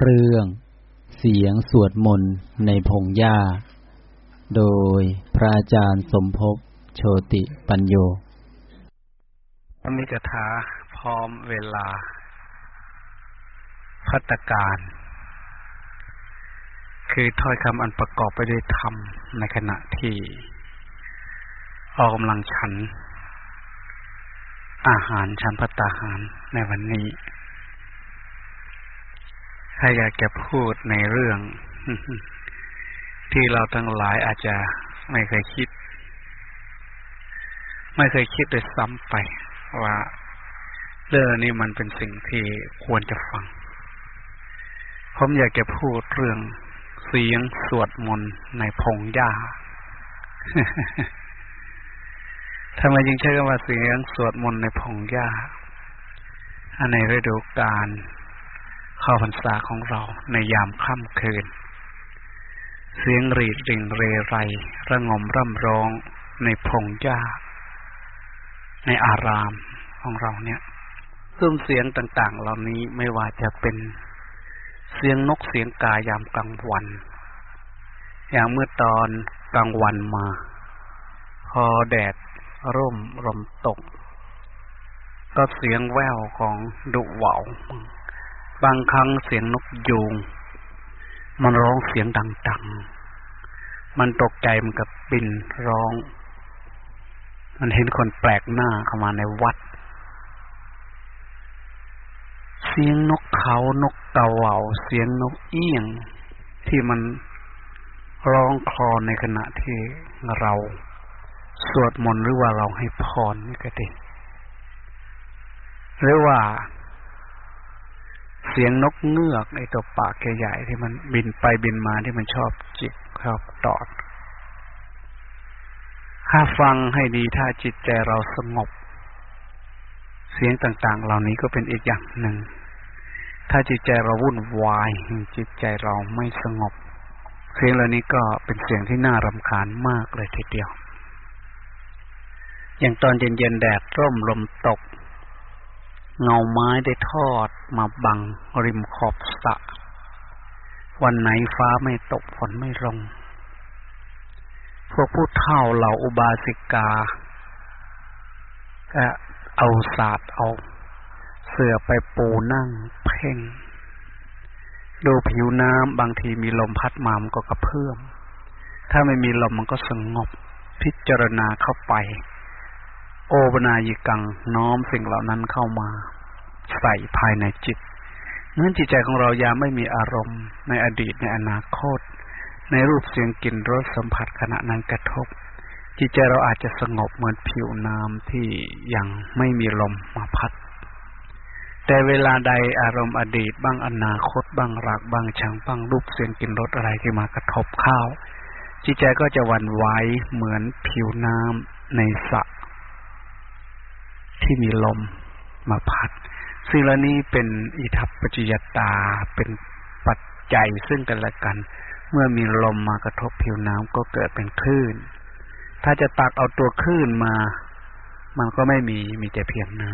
เรื่อง เสียงสวดมนต์ในพงหญ้า โดยพระอาจารย์สมภพโชติปัญโยมีกถาพร้อมเวลา พัตการ คือถ้อยคำอันประกอบไปด้วยธรรมในขณะที่ ออกกำลังฉัน อาหารฉันพัตตาหารในวันนี้ ถ้าอยากจะพูดในเรื่อง ที่เราทั้งหลายอาจจะไม่เคยคิด ไม่เคยคิดโดยซ้ำไป ว่าเรื่องนี้มันเป็นสิ่งที่ควรจะฟัง ผมอยากจะพูดเรื่องเสียงสวดมนต์ในพงหญ้าทำไมจึงใช้คำว่าเสียงสวดมนต์ในพงหญ้าอันในฤดูกาล เข้าพรรษาของเราในยามค่ำคืน เสียงรีดริงเรไร ระงมร่ำร้องในพงหญ้า ในอารามของเราเนี่ยซุ้มเสียงต่าง ๆ เหล่านี้ไม่ว่าจะเป็นเสียงนกเสียงกายามกลางวัน อย่างเมื่อตอนกลางวันมา พอแดดร่มลมตก ก็เสียงแววของดุเหวา บางครั้งเสียงนกยูงมันร้องเสียงดังๆ มันตกใจมันกับบินร้อง มันเห็นคนแปลกหน้าเข้ามาในวัด เสียงนกเขานกเต่าเหาเสียงนกเอี้ยง ที่มันร้องคลอนในขณะที่เราสวดมนต์หรือว่าเราให้พรนี่ก็ดีหรือว่า เสียงนกเงือกในตัวปากใหญ่ๆที่มันบินไปบินมาที่มันชอบจิกชอบตอด ถ้าฟังให้ดีถ้าจิตใจเราสงบ เสียงต่างๆ เหล่านี้ก็เป็นอีกอย่างหนึ่ง ถ้าจิตใจเราวุ่นวาย จิตใจเราไม่สงบ เสียงเหล่านี้ก็เป็นเสียงที่น่ารำคาญมากเลยทีเดียวอย่างตอนเย็นๆแดดร่มลมตก เงาไม้ได้ทอดมาบังริมขอบสระวันไหนฟ้าไม่ตกฝนไม่ลง พวกผู้เฒ่าเหล่าอุบาสิกาก็เอาศาสตร์เอา เสือไปปูนั่งเพ่ง ดูผิวน้ำบางทีมีลมพัดมามันก็กระเพื่อม ถ้าไม่มีลมมันก็สงบพิจารณาเข้าไป โอปนายิกังน้อมสิ่งเหล่านั้นเข้ามา ใส่ภายในจิตเมื่อจิตใจของเรายามไม่มีอารมณ์ ในอดีตในอนาคต ในรูปเสียงกลิ่นรสสัมผัสขณะนั้นกระทบ จิตใจเราอาจจะสงบเหมือนผิวน้ำที่ยังไม่มีลมมาพัด แต่เวลาใดอารมณ์อดีตบ้างอนาคต บ้างรักบ้างชังบ้างรูปเสียงกลิ่นรสอะไรที่มากระทบเข้าจิตใจก็จะวันไหวเหมือนผิวน้ำในสระ ที่มีลมมาพัดสิ่งเหล่านี้เป็นอิทัปปจจยตาเป็นปัจจัยซึ่งกันและกัน เมื่อมีลมมากระทบผิวน้ำก็เกิดเป็นคลื่น ถ้าจะตักเอาตัวคลื่นมา มันก็ไม่มีมีแต่เพียงน้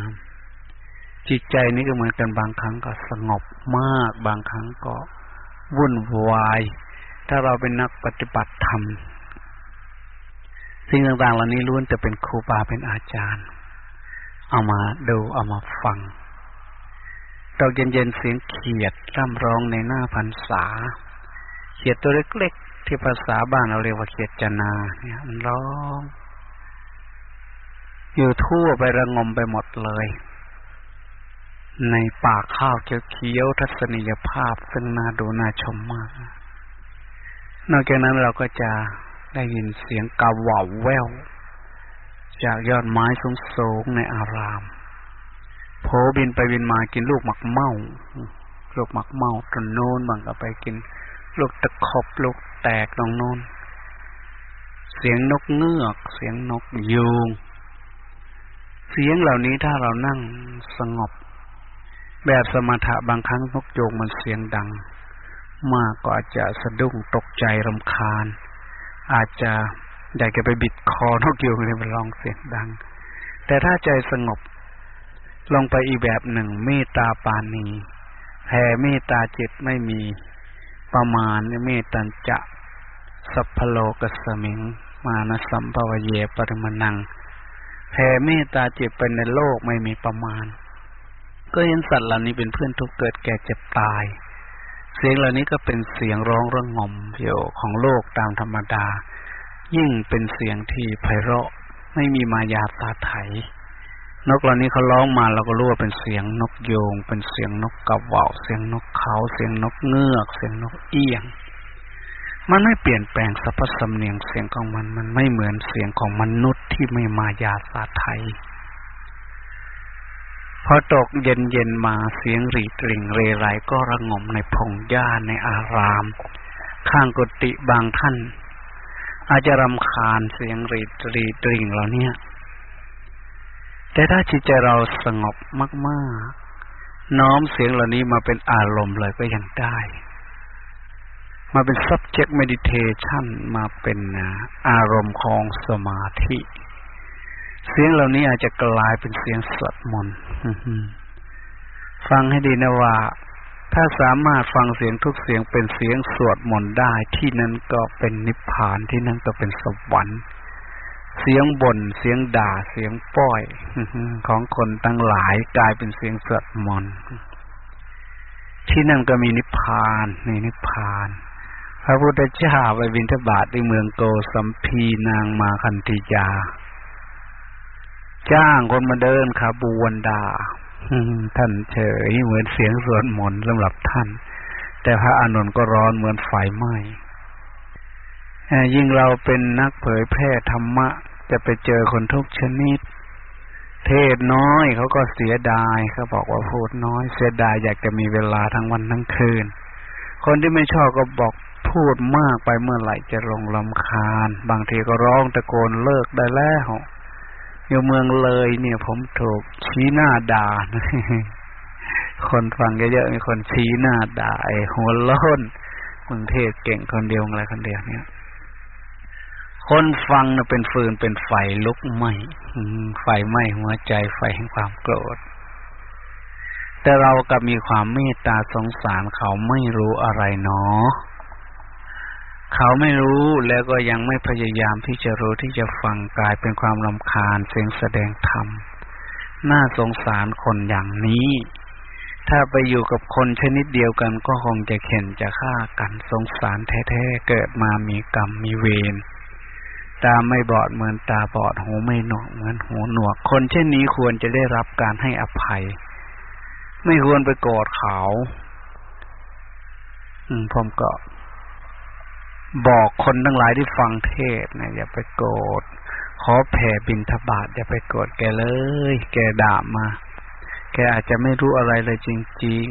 ำจิตใจนี้ก็เหมือนกันบางครั้งก็สงบมาก บางครั้งก็วุ่นวาย ถ้าเราเป็นนักปฏิบัติธรรมสิ่งต่างๆเหล่านี้ล้วนจะเป็นครูบาเป็นอาจารย์ เอามาดูเอามาฟังดอกเย็นๆเสียงเขียดร่ำร้องในหน้าพรรษา เขียดตัวเล็กๆ ที่ภาษาบ้านเราเรียกว่าเขียดจนา เนี่ยมันร้อง อยู่ทั่วไประงมไปหมดเลย ในป่าข้าวเขียวๆทัศนียภาพซึ่งน่าดูน่าชมมาก นอกจากนั้นเราก็จะได้ยินเสียงกาว่าวแวว จากยอดไม้สูงสูงในอารามโผบินไปบินมากินลูกหมักเมาลูกหมักเมาตนโน้นบางก็ไปกิน ลูกตะขบลูกแตกตรงโน้น เสียงนกเงือก เสียงนกยูงเสียงเหล่านี้ถ้าเรานั่งสงบ แบบสมถะบางครั้งนกโยงมันเสียงดัง มากก็อาจจะสะดุ้งตกใจรำคาญ อาจจะ อยากจะไปบิดคอนกยูงเลยมันร้องเสียงดัง แต่ถ้าใจสงบ ลงไปอีกแบบหนึ่งเมตตาปานีแผ่เมตตาจิตไม่มีประมาณเมตตัญจะสัพพโลกสมิง มานสัมภวเยปริมนังแผ่เมตตาจิตเป็นในโลกไม่มีประมาณ ก็เห็นสัตว์เหล่านี้เป็นเพื่อนทุกเกิดแก่เจ็บตาย เสียงเหล่านี้ก็เป็นเสียงร้องระงมโยของโลกตามธรรมดา ยิ่งเป็นเสียงที่ไพเราะ ไม่มีมายาตาไถ นกเหล่านี้เขาร้องมาเราก็รู้ว่าเป็นเสียงนกโยง เป็นเสียงนกกระว่าเสียงนกเขาเสียงนกเงือก เสียงนกเอี้ยง มันไม่เปลี่ยนแปลงสรรพสำเนียงเสียงของมันมันไม่เหมือนเสียงของมนุษย์ที่ไม่มายาตาไทยพอตกเย็นเย็นมาเสียงรีดริ่งเรไรก็ระงมในพงหญ้าในอาราม ข้างกุฏิบางท่าน อาจจะรำคาญเสียงรีดรีดริ่งเราเนี่ย แต่ถ้าจิตใจเราสงบมากๆ น้อมเสียงเหล่านี้มาเป็นอารมณ์เลยก็ยังได้ มาเป็น subject meditation มาเป็นอารมณ์ของสมาธิ เสียงเหล่านี้อาจจะกลายเป็นเสียงสวดมนต์ฟังให้ดีนะว่า ถ้าสามารถฟังเสียงทุกเสียงเป็นเสียงสวดมนต์ได้ที่นั้นก็เป็นนิพพานที่นั่นก็เป็นสวรรค์ เสียงบน่นเสียงด่าเสียงป้อยของคนตั้งหลายกลายเป็นเสียงสวดมนต์ที่นั่นก็มีนิพพานในนิพพาน พระพุทธเจ้าไปบิณฑบาตในเมืองโกสัมพีนางมาคันธิยา จ้างคนมาเดินขบวนด่า ท่านเฉยเหมือนเสียงสวดมนต์สำหรับท่าน แต่พระอานนท์ก็ร้อนเหมือนไฟไหม้ยิ่งเราเป็นนักเผยแพร่ธรรมะ จะไปเจอคนทุกชนิด เทศน้อยเขาก็เสียดายเขาบอกว่าพูดน้อย เสียดายอยากจะมีเวลาทั้งวันทั้งคืน คนที่ไม่ชอบก็บอกพูดมากไปเมื่อไหร่จะลงลำคาญ บางทีก็ร้องตะโกนเลิกได้แล้ว อยู่เมืองเลย เนี่ย ผมถูกชี้หน้าด่าคนฟังเยอะๆมีคนชี้หน้าด่าไอ้หัวล้นมึงเทศเก่งคนเดียวอะไรคนเดียวเนี่ย คนฟังน่ะเป็นฟืนเป็นไฟลุกไหมไฟไหม้หัวใจไฟแห่งความโกรธ แต่เรากับมีความเมตตาสงสารเขาไม่รู้อะไรเนาะ เขาไม่รู้แล้วก็ยังไม่พยายามที่จะรู้ที่จะฟังกลายเป็นความลำคาญเสียงแสดงธรรมน่าสงสารคนอย่างนี้ ถ้าไปอยู่กับคนชนิดเดียวกันก็คงจะเข็นจะฆ่ากันสงสารแท้ๆเกิดมามีกรรมมีเวรตาไม่บอดเหมือนตาบอดหูไม่หนวกเหมือนหูหนวก คนเช่นนี้ควรจะได้รับการให้อภัย ไม่ควรไปโกรธเขา อืมผมก็ บอกคนทั้งหลายที่ฟังเทศนะอย่าไปโกรธขอแผ่บินทบาทอย่าไปโกรธแกเลย แกด่ามา แกอาจจะไม่รู้อะไรเลยจริง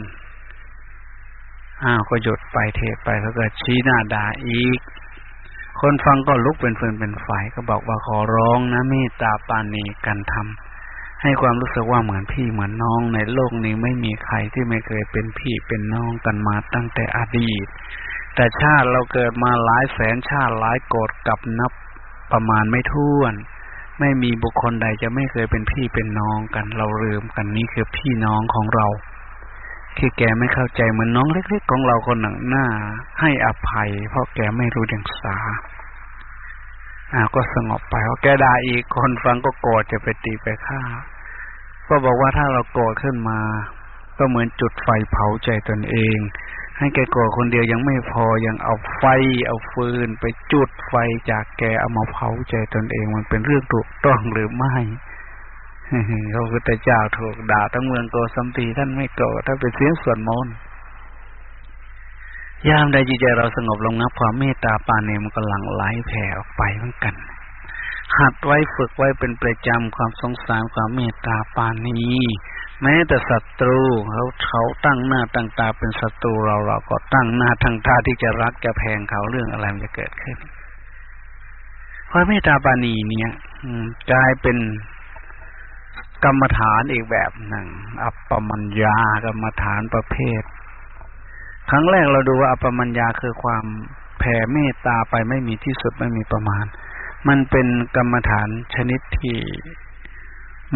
ๆ อ้าวก็หยุดไปเทศไปแล้วก็ชี้หน้าด่าอีก คนฟังก็ลุกเป็นฟืนเป็นไฟก็บอกว่าขอร้องนะเมตตาปานีกันทำให้ความรู้สึกว่าเหมือนพี่เหมือนน้องในโลกนี้ไม่มีใครที่ไม่เคยเป็นพี่เป็นน้องกันมาตั้งแต่อดีต แต่ชาติเราเกิดมาหลายแสนชาติหลายโกรธกับนับประมาณไม่ท้วน ไม่มีบุคคลใดจะไม่เคยเป็นพี่เป็นน้องกัน เราลืมกันนี่คือพี่น้องของเราคือแกไม่เข้าใจเหมือนน้องเล็กๆของเราคนหนึ่งหน้า ให้อภัย เพราะแกไม่รู้ดังสาอ่าก็สงบไปเพราะแกด่าอีกคนฟังก็โกรธจะไปตีไปฆ่า ก็บอกว่าถ้าเราโกรธขึ้นมา ก็เหมือนจุดไฟเผาใจตนเอง ให้แกกรธคนเดียวยังไม่พอยังเอาไฟ เอาฟืนไปจุดไฟจากแกเอามาเผาใจตนเองมันเป็นเรื่องถูกต้องหรือไม่พระพุทธเจ้าถูกด่าทั้งเมืองโกสัมพีท่านไม่โกรธถ้าเป็นเสียงสวดมนยามใดจิตใจเราสงบลงนับความเมตตาปาเนมันก็หลั่งไหลแผ่ออกไปเหมือนกัน หัดไว้ฝึกไว้เป็นประจำความสงสารความเมตตาปานี แม้แต่ศัตรูเขาเขาตั้งหน้าตั้งตาเป็นศัตรูเราเราก็ตั้งหน้าทั้งตาที่จะรักจะแพงเขาเรื่องอะไรมันจะเกิดขึ้นเพราะเมตตาปานีเนี่ยกลายเป็นกรรมฐานอีกแบบหนึ่งอัปปมัญญากรรมฐานประเภท ครั้งแรกเราดูว่าอัปปมัญญาคือความแผ่เมตตาไปไม่มีที่สุดไม่มีประมาณ มันเป็นกรรมฐานชนิดที่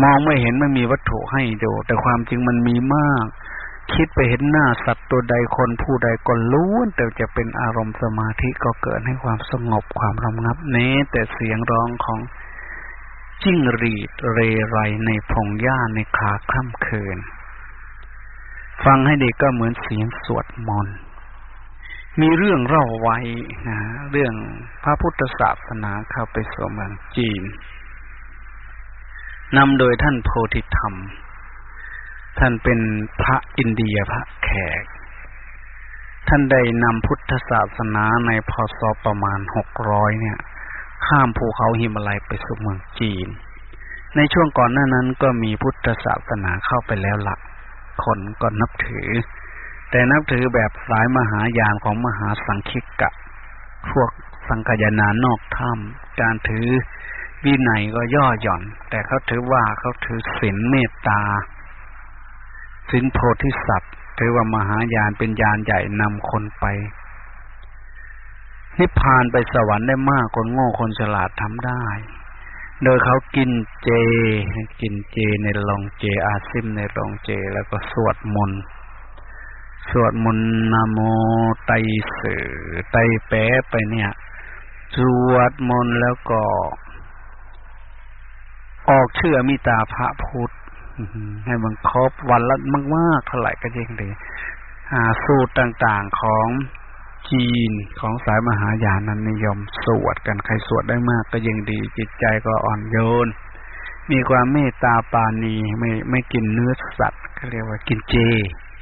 มองไม่เห็นไม่มีวัตถุให้ดูแต่ความจริงมันมีมาก คิดไปเห็นหน้าสัตว์ตัวใดคนผู้ใดก็ล้วนแต่จะเป็นอารมณ์สมาธิก็เกิดให้ความสงบความระงับเน้แต่เสียงร้องของจิ้งรีดเรไรในพงหญ้าในคาค่ำคืน ฟังให้ด็กก็เหมือนเสียงสวดมนต์มีเรื่องเล่าไว้นะเรื่องพระพุทธศาสนาเข้าไปสู่เมืองจีน นำโดยท่านโพธิธรรม ท่านเป็นพระอินเดียพระแขก ท่านได้นำพุทธศาสนาในพศประมาณหกร้อยเนี่ย ข้ามภูเขาหิมาลัยไปสู่เมืองจีน ในช่วงก่อนหน้านั้นก็มีพุทธศาสนาเข้าไปแล้วละคนก็นับถือ แต่นับถือแบบสายมหายานของมหาสังคิกะ พวกสังกยานานอกถ้ำการถือ วินัยก็ย่อหย่อน แต่เขาถือว่าเขาถือศีลเมตตาศีลโพธิสัตว์ถือว่ามหายานเป็นยานใหญ่นำคนไป นิพพานไปสวรรค์ได้มากคนโง่คนฉลาดทำได้ โดยเขากินเจ กินเจในโรงเจอาซิมในโรงเจแล้วก็สวดมนต์สวดมนต์นโมไตสือไตแปะไปเนี่ย สวดมนต์แล้วก็ ออกเชื่อมิตาพระพุทธให้มันครบวันละมากๆเท่าไหร่ก็ยิ่งดีสูตรต่างๆของจีนของสายมหายานนั้นนิยมสวดกันใครสวดได้มากก็ยิ่งดี จิตใจก็อ่อนโยน มีความเมตตาปานีไม่ไม่กินเนื้อสัตว์เขาเรียกว่ากินเจ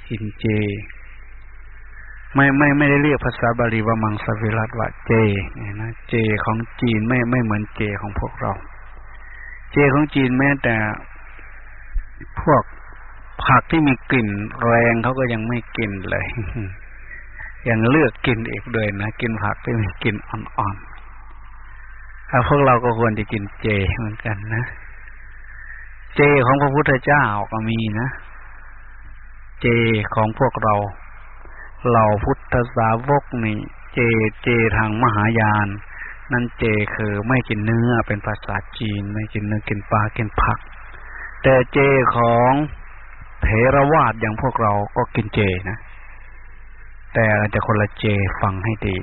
กินเจ ไม่ไม่ไม่ได้เรียกภาษาบาลีว่ามังสวิรัตว่าเจนะเจของจีนไม่ไม่เหมือนเจของพวกเรา เจของจีนแม้แต่ พวกผักที่มีกลิ่นแรงเขาก็ยังไม่กินเลยยังเลือกกินเอีกด้วยนะกินผักที่มีกลิ่นอ่อนๆถ้าพวกเราก็ควรจะกินเจเหมือนกันนะเจของพระพุทธเจ้าก็มีนะ เจของพวกเราเหล่าพุทธสาวกนี่ เจเจทางมหายาน นั่นเจคือไม่กินเนื้อเป็นภาษาจีน ไม่กินเนื้อกินปลากินผัก แต่เจของเทรวาดอย่างพวกเราก็กินเจนะ แต่จะคนละเจฟังให้ดี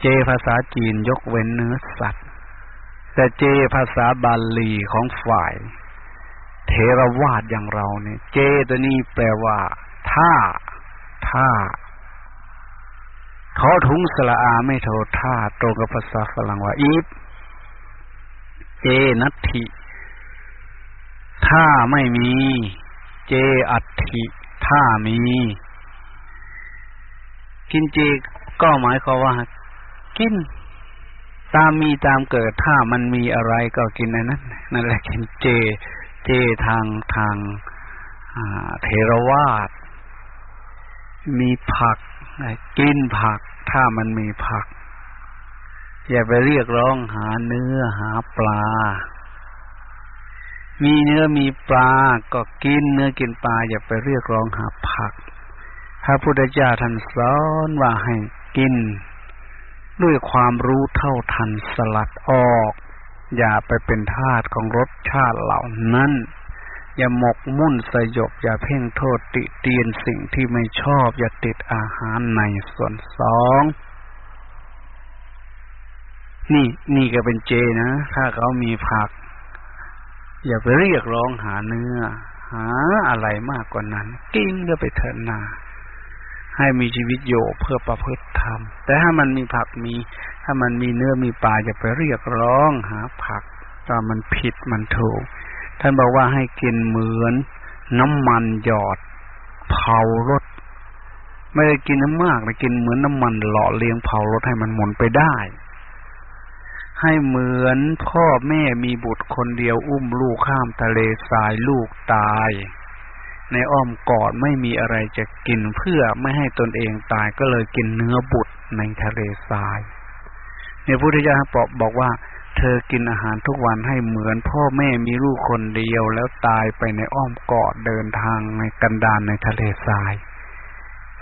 เจภาษาจีนยกเว้นเนื้อสัตว์ แต่เจภาษาบาลีของฝ่ายเทรวาดอย่างเราเนี่ย เจตัวนี้แปลว่า ถ้า ถ้า ขาทุงสละอาไม่โทท่าตรงกับภาษาฝรั่งว่าอีฟเจนัตถิถ้าไม่มี เจอัตถิถ้ามี กินเจก็หมายความว่า กิน ตามมีตามเกิดถ้ามันมีอะไรก็กินในนั้นนั่นแหละกินเจ เจทางทางเทรวาสมีผัก กินผักถ้ามันมีผัก อย่าไปเรียกร้องหาเนื้อหาปลา มีเนื้อมีปลาก็กินเนื้อกินปลา อย่าไปเรียกร้องหาผัก พระพุทธเจ้าท่านสอนว่าให้กิน ด้วยความรู้เท่าทันสลัดออก อย่าไปเป็นทาสของรสชาติเหล่านั้น อย่าหมกมุ่นสยบ อย่าเพ่งโทษติเตียนสิ่งที่ไม่ชอบ อย่าติดอาหารในส่วนสองนี่นี่ก็เป็นเจนะ ถ้าเขามีผัก อย่าไปเรียกร้องหาเนื้อ หาอะไรมากกว่านั้น กินก็ไปเถิดนา ให้มีชีวิตโยเพื่อประพฤติธรรม แต่ถ้ามันมีผักมี ถ้ามันมีเนื้อมีปลาอย่าไปเรียกร้องหาผักตามันผิดมันถูก ท่านบอกว่าให้กินเหมือนน้ำมันหยอดเผารถ ไม่ได้กินน้ำมากแต่กินเหมือนน้ำมันหล่อเลี้ยงเผารถให้มันหมุนไปได้ ให้เหมือนพ่อแม่มีบุตรคนเดียวอุ้มลูกข้ามทะเลทรายลูกตาย ในอ้อมกอดไม่มีอะไรจะกินเพื่อไม่ให้ตนเองตายก็เลยกินเนื้อบุตรในทะเลทรายในพุทธเจ้าบอกว่า เธอกินอาหารทุกวันให้เหมือนพ่อแม่มีลูกคนเดียวแล้วตายไปในอ้อมกอดเดินทางในกันดานในทะเลทราย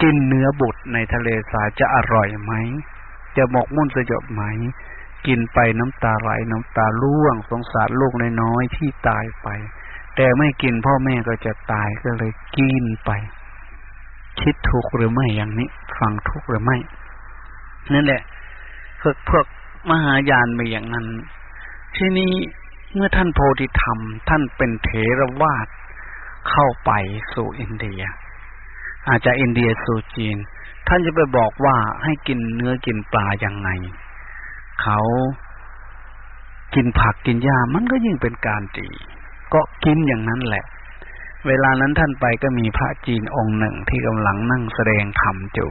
กินเนื้อบุตรในทะเลทรายจะอร่อยไหม จะหมกมุ่นสยบไหม กินไปน้ำตาไหลน้ำตาล่วงสงสารลูกน้อยๆที่ตายไป แต่ไม่กินพ่อแม่ก็จะตายก็เลยกินไป คิดถูกหรือไม่อย่างนี้ ฟังถูกหรือไม่นั่นแหละพวกพวก มหายานมีอย่างนั้น ที่นี้เมื่อท่านโพธิธรรม ท่านเป็นเถรวาทเข้าไปสู่อินเดีย อาจจะอินเดียสู่จีน ท่านจะไปบอกว่าให้กินเนื้อกินปลาอย่างไง เขากินผักกินหญ้ามันก็ยิ่งเป็นการดีก็กินอย่างนั้นแหละ เวลานั้นท่านไปก็มีพระจีนองค์หนึ่งที่กำลังนั่งแสดงธรรมอยู่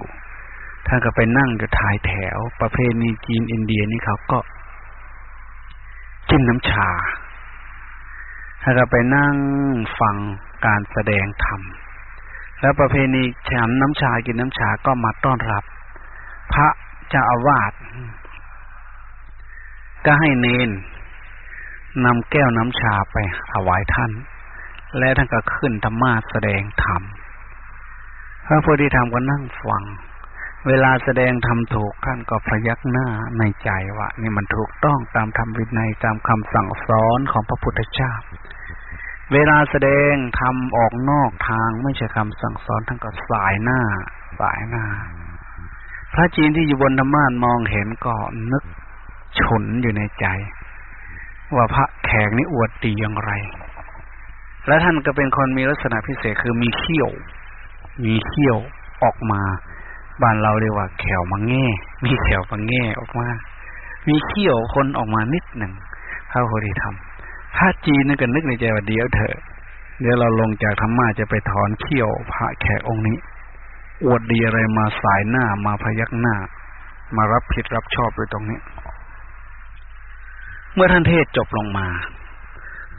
ท่านก็ไปนั่งอยู่ายแถว ประเพณีจีนอินเดียนี่เขาก็กินน้ำชาท่านก็ไปนั่งฟังการแสดงธรรม แล้วประเพณีฉันน้ำชากินน้ำชาก็มาต้อนรับ พระเจ้าอาวาสก็ให้เนนนำแก้วน้ำชาไปถวายท่าน และท่านก็ขึ้นธรรมาแสดงธรรม พระโพธิธรรมก็นั่งฟัง เวลาแสดงธรรมถูกท่านก็พยักหน้าในใจว่านี่มันถูกต้องตามธรรมวินัยตามคำสั่งสอนของพระพุทธเจ้า เวลาแสดงทำออกนอกทางไม่ใช่คำสั่งสอนท่านก็สายหน้า สายหน้า พระจีนที่อยู่บนธรรมานมองเห็นก็นึกฉนอยู่ในใจ ว่าพระแขกนี่อวดดีอย่างไร และท่านก็เป็นคนมีลักษณะพิเศษคือมีเขี้ยว มีเขี้ยวออกมา บ้านเราเรียกว่าแขวมังแง่ มีแขวมังแง่ออกมา มีเขี้ยวคนออกมานิดหนึ่งพระโพธิธรรมพระจีนนี่ก็นึกในใจว่าเดี๋ยวเถอะ เดี๋ยวเราลงจากธรรมะจะไปถอนเขี้ยวพระแขกองค์นี้ อวดดีอะไรมาสายหน้ามาพยักหน้า มารับผิดรับชอบด้วยตรงนี้ เมื่อท่านเทศจบลงมา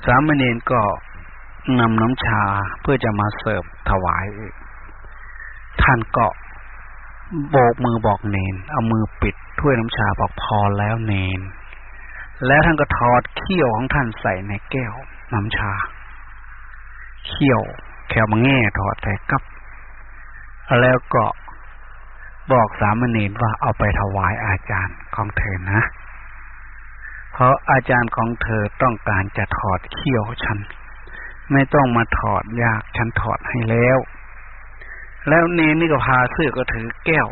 สามเณรก็นำน้ำชาเพื่อจะมาเสิร์ฟถวาย ท่านเก็ โบกมือบอกเนน เอามือปิดถ้วยน้ำชาบอกพอแล้วเนน แล้วท่านก็ถอดเขี้ยวของท่านใส่ในแก้วน้ำชา เขี้ยวแควมังแง่ถอดใส่กับ แล้วก็บอกสามเณรว่าเอาไปถวายอาจารย์ของเธอนะ เพราะอาจารย์ของเธอต้องการจะถอดเขี้ยวฉัน ไม่ต้องมาถอดยากฉันถอดให้แล้ว แล้วเนนี่ก็พาเสื้อก็ถือแก้ว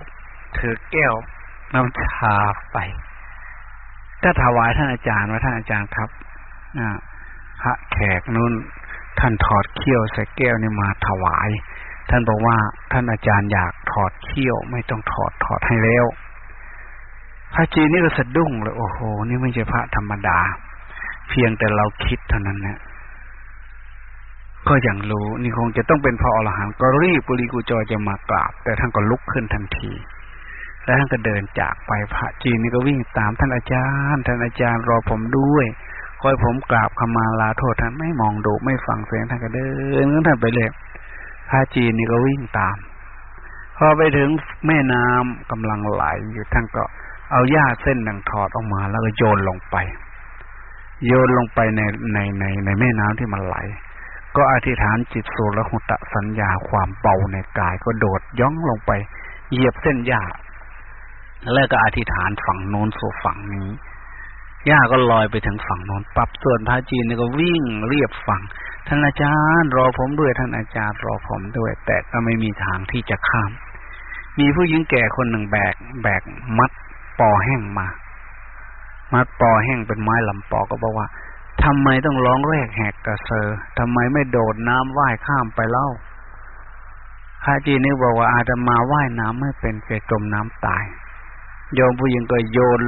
ถือแก้วน้ำชาไปก็ถวายท่านอาจารย์ว่าท่านอาจารย์ครับพระแขกนู้นท่านถอดเขี้ยวใส่แก้วนี่มาถวาย ท่านบอกว่าท่านอาจารย์อยากถอดเขี้ยวไม่ต้องถอดถอดให้แล้ว พระจีนนี่ก็สะดุ้งเลยโอ้โห นี่ไม่ใช่พระธรรมดา เพียงแต่เราคิดเท่านั้นนะ ก็ยังรู้นี่คงจะต้องเป็นพระอรหันต์ก็รีบกุลีกุจอยจะมากราบ แต่ท่านก็ลุกขึ้นทันที แล้วท่านก็เดินจากไปพระจีนนี่ก็วิ่งตามท่านอาจารย์ท่านอาจารย์รอผมด้วยคอยผมกราบขมาลาโทษท่านไม่มองดูไม่ฟังเสียงท่านก็เดินขึ้นท่านไปเลยพระจีนนี่ก็วิ่งตาม พอไปถึงแม่น้ำกำลังไหลอยู่ท่านก็เอาหญ้าเส้นหนึ่งถอดออกมาแล้วก็โยนลงไป โยนลงไปในในในในแม่น้ำที่มันไหล ก็อธิษฐานจิตสูและหุตะสัญญาความเบาในกายก็โดดย่องลงไป เหยียบเส้นหญ้าแล้วก็อธิษฐานฝั่งโน้นสู่ฝั่งนี้หญ้าก็ลอยไปถึงฝั่งโน้นปับส่วนพระจีนก็วิ่งเรียบฝั่งท่านอาจารย์รอผมด้วยท่านอาจารย์รอผมด้วย แต่ก็ไม่มีทางที่จะข้าม มีผู้หญิงแก่คนหนึ่งแบก แบกมัดปอแห้งมา มัดปอแห้งเป็นไม้ลำปอก็บอกว่า ทำไมต้องร้องแรกแหกกระเซอทำไมไม่โดดน้ำว่ายข้ามไปเล่าพระจีนี่บอกว่าอาจะมาว่ายน้ำไม่เป็นเกจมน้ำตาย โยมผู้หญิงก็โยน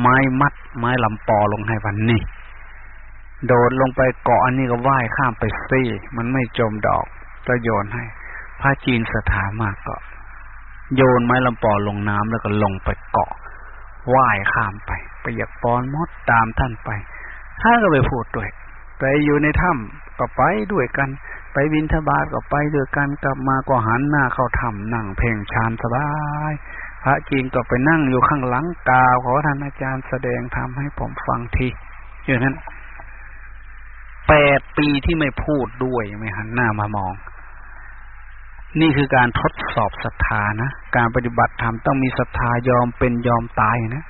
ไม้มัด ไม้ลำปอลงให้วันนี้ โดดลงไปเกาะอันนี้ก็ว่ายข้ามไปซี่ มันไม่จมดอกก็โยนให้ พระจีนสถามากก็ โยนไม้ลำปอลงน้ำแล้วก็ลงไปเกาะว่ายข้ามไปไปอยากปอนมดตามท่านไป ท่านก็ไปพูดด้วยไปอยู่ในถ้ำก็ไปด้วยกัน ไปบินทบาทก็ไปด้วยกันกลับมาก็หันหน้าเข้าถ้ำนั่งเพ่งชานสบาย พระจีนก็ไปนั่งอยู่ข้างหลังกาวขอท่านอาจารย์แสดงทำให้ผมฟังทีอย่างนั้นแปดปีที่ไม่พูดด้วยไม่หันหน้ามามอง นี่คือการทดสอบศรัทธานะ การปฏิบัติธรรมต้องมีศรัทธายอมเป็นยอมตายนะ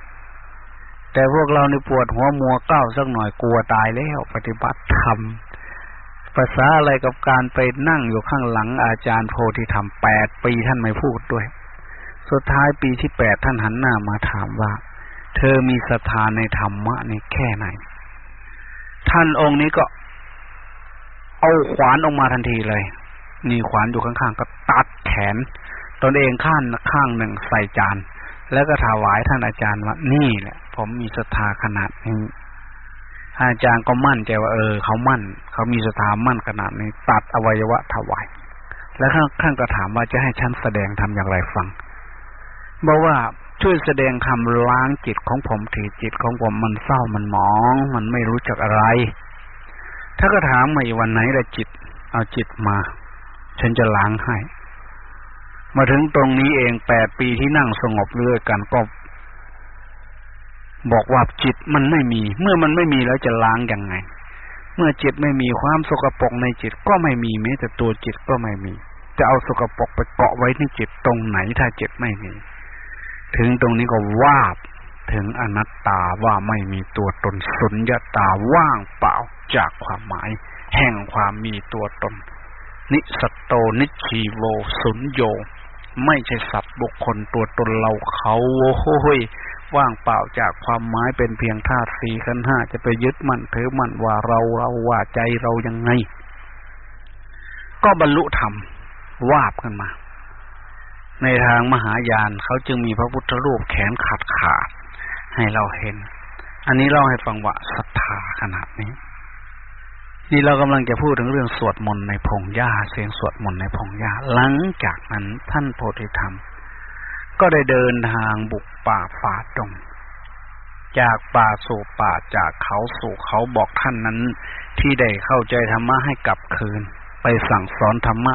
แต่พวกเราในปวดหัวมัวเก้าสักหน่อยกลัวตายแล้วปฏิบัติธรรมภาษาอะไรกับการไปนั่งอยู่ข้างหลังอาจารย์โพธิธรรมแปดปีท่านไม่พูดด้วย สุดท้ายปีที่แปดท่านหันหน้ามาถามว่า เธอมีศรัทธาในธรรมะนี่แค่ไหน ท่านองค์นี้ก็ เอาขวานออกมาทันทีเลยนี่ขวานอยู่ข้างๆก็ตัดแขน ตนเองข้างข้างหนึ่งใส่จาน แล้วก็ถวายท่านอาจารย์ว่านี่แหละ ผมมีศรัทธาขนาดนี้อาจารย์ก็มั่นใจว่าเออ เขามั่น เขามีศรัทธามั่นขนาดนี้ ตัดอวัยวะถวายแล้วข้างข้างก็ถามว่าจะให้ฉันแสดงทำอย่างไรฟังบอกว่าช่วยแสดงคำล้างจิตของผมทีจิตของผมมันเศร้ามันหมอง มันไม่รู้จักอะไร ถ้าก็ถามมาอีวันไหนละจิต เอาจิตมา ฉันจะล้างให้ มาถึงตรงนี้เองแปดปีที่นั่งสงบเรื่อยกันก็ บอกว่าจิตมันไม่มี เมื่อมันไม่มีแล้วจะล้างยังไง เมื่อจิตไม่มีความสกปรกในจิตก็ไม่มีแม้แต่ตัวจิตก็ไม่มี จะเอาสกปรกไปเกาะไว้ในจิตตรงไหนถ้าจิตไม่มี ถึงตรงนี้ก็วาบถึงอนัตตาว่าไม่มีตัวตนสุญญาตาว่างเปล่าจากความหมาย แห่งความมีตัวตน นิสตโตนิชีโวสุญโย ไม่ใช่สัตว์บุคคลตัวตนเราเขาโอ้ย ว่างเปล่าจากความหมายเป็นเพียงธาตุสี่ขันห้าจะไปยึดมั่นถือมั่นว่าเราเราว่าใจเรายังไง ก็บรรลุธรรมวาบขึ้นมา ในทางมหายานเขาจึงมีพระพุทธรูปแขนขาดขาดให้เราเห็น อันนี้เล่าให้ฟังว่าศรัทธาขนาดนี้ นี่เรากำลังจะพูดถึงเรื่องสวดมนต์ในพงหญ้าเสียงสวดมนต์ในพงหญ้าหลังจากนั้นท่านโพธิธรรม ก็ได้เดินทางบุกป่าฝ่าดง จากป่าสู่ป่าจากเขาสู่เขาบอกท่านนั้น ที่ได้เข้าใจธรรมะให้กลับคืน ไปสั่งสอนธรรมะ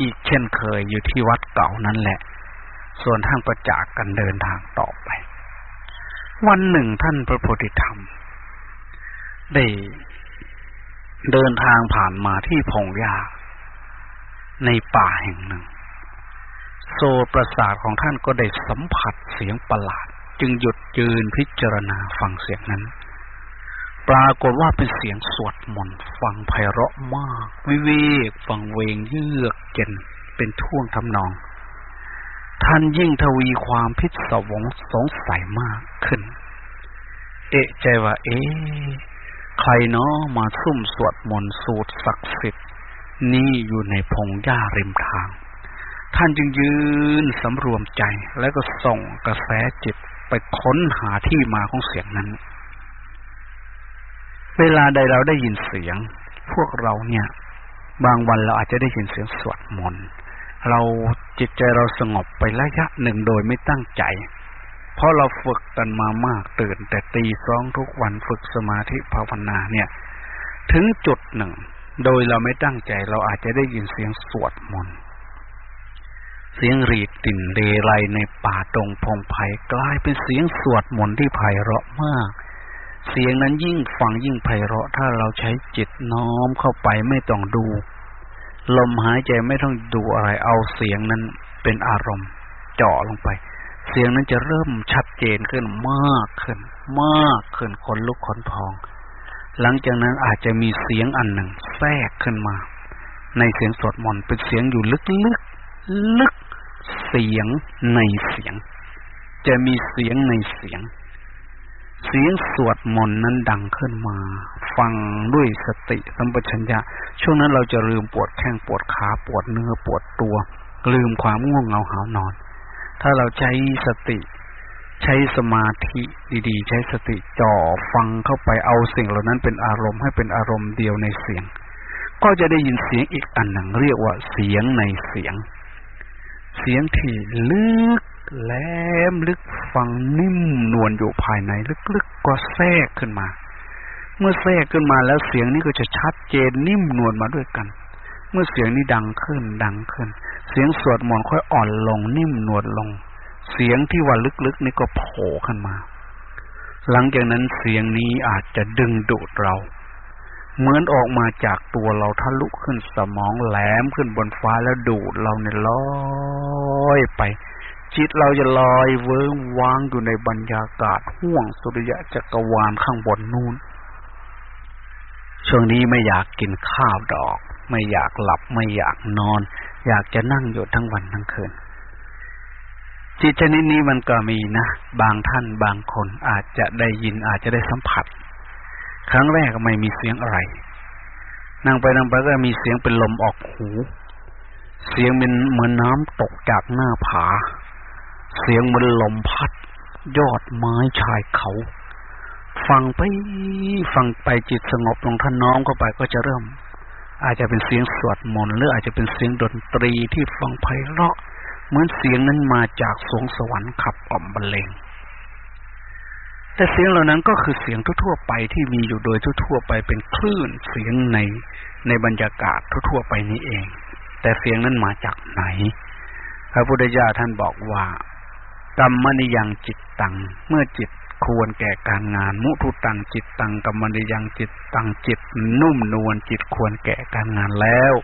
อีกเช่นเคยอยู่ที่วัดเก่านั่นแหละ ส่วนท่านประจากกันเดินทางต่อไป วันหนึ่งท่านพระโพธิธรรม ได้เดินทางผ่านมาที่พงหญ้าในป่าแห่งหนึ่ง โซประสาทของท่านก็ได้สัมผัสเสียงประหลาด จึงหยุดยืนพิจารณาฟังเสียงนั้น ปรากฏว่าเป็นเสียงสวดมนต์ฟังไพเราะมาก วิเวกฟังเวงเยือกเย็นเป็นท่วงทำนอง ท่านยิ่งทวีความพิศวงสงสัยมากขึ้น เอะใจว่า เอ๊ใครเนาะมาซุ่มสวดมนต์สูตรศักดิ์สิทธิ์ นี่อยู่ในพงหญ้าริมทาง ท่านจึงยืนสำรวมใจแล้วก็ส่งกระแสจิตไปค้นหาที่มาของเสียงนั้น เวลาใดเราได้ยินเสียง พวกเราเนี่ย บางวันเราอาจจะได้ยินเสียงสวดมนต์เราจิตใจเราสงบไประยะหนึ่งโดยไม่ตั้งใจ เพราะเราฝึกกันมามากตื่น แต่ตีสองทุกวันฝึกสมาธิภาวนาเนี่ย ถึงจุดหนึ่ง โดยเราไม่ตั้งใจ เราอาจจะได้ยินเสียงสวดมนต์ เสียงรีดติ่นเรไรในป่าตรงพงไผ่กลายเป็นเสียงสวดมนต์ที่ไพเราะมาก เสียงนั้นยิ่งฟังยิ่งไพเราะ ถ้าเราใช้จิตน้อมเข้าไปไม่ต้องดู ลมหายใจไม่ต้องดูอะไรเอาเสียงนั้นเป็นอารมณ์เจาะลงไป เสียงนั้นจะเริ่มชัดเจนขึ้นมากขึ้น มากขึ้นคนลุกคนพอง หลังจากนั้นอาจจะมีเสียงอันหนึ่งแทรกขึ้นมา ในเสียงสวดมนต์เป็นเสียงอยู่ลึกๆลึก เสียงในเสียง จะมีเสียงในเสียง เสียงสวดมนต์นั้นดังขึ้นมา ฟังด้วยสติสัมปชัญญะ ช่วงนั้นเราจะลืมปวดแข้งปวดขาปวดเนื้อปวดตัว ลืมความง่วงเหงาหานอน ถ้าเราใช้สติใช้สมาธิดีๆ ใช้สติจ่อฟังเข้าไปเอาสิ่งเหล่านั้นเป็นอารมณ์ให้เป็นอารมณ์เดียวในเสียง ก็จะได้ยินเสียงอีกอันหนึ่งเรียกว่าเสียงในเสียง เสียงที่ลึกแหลมลึกฟังนิ่มนวลอยู่ภายในลึกๆก็แทรกขึ้นมา เมื่อแทรกขึ้นมาแล้วเสียงนี้ก็จะชัดเจนนิ่มนวลมาด้วยกัน เมื่อเสียงนี้ดังขึ้นดังขึ้น เสียงสวดมนต์ค่อยอ่อนลงนิ่มนวลลง เสียงที่ว่าลึกๆนี่ก็โผล่ขึ้นมา หลังจากนั้นเสียงนี้อาจจะดึงดูดเรา เหมือนออกมาจากตัวเราทะลุขึ้นสมองแหลมขึ้นบนฟ้าแล้วดูดเราเนี่ยลอยไป จิตเราจะลอยเวิ้งว้างอยู่ในบรรยากาศห่วงสุริยะจักรวาลข้างบนนู่นช่วงนี้ไม่อยากกินข้าวดอก ไม่อยากหลับไม่อยากนอน อยากจะนั่งอยู่ทั้งวันทั้งคืนจิตชนิดนี้มันก็มีนะ บางท่านบางคนอาจจะได้ยินอาจจะได้สัมผัส ครั้งแรกไม่มีเสียงอะไร นั่งไปนั่งไปก็มีเสียงเป็นลมออกหู เสียงเป็นเหมือนน้ำตกจากหน้าผา เสียงเหมือนลมพัด ยอดไม้ชายเขา ฟังไปฟังไปจิตสงบลงท่านน้อมเข้าไปก็จะเริ่ม อาจจะเป็นเสียงสวดมนต์หรืออาจจะเป็นเสียงดนตรีที่ฟังไพเราะ เหมือนเสียงนั้นมาจากสวงสวรรค์ขับอ่อมบรรเลง แต่เสียงเหล่านั้นก็คือเสียงทั่วๆไปที่มีอยู่โดยทั่วๆไปเป็นคลื่นเสียงในในบรรยากาศทั่วๆไปนี้เอง แต่เสียงนั้นมาจากไหน พระพุทธเจ้าท่านบอกว่ากรรมนิยังจิตตัง เมื่อจิตควรแก่การงาน มุทุตังจิตตังกรรมนิยังจิตตังจิต นุ่มนวลจิตควรแก่การงานแล้ว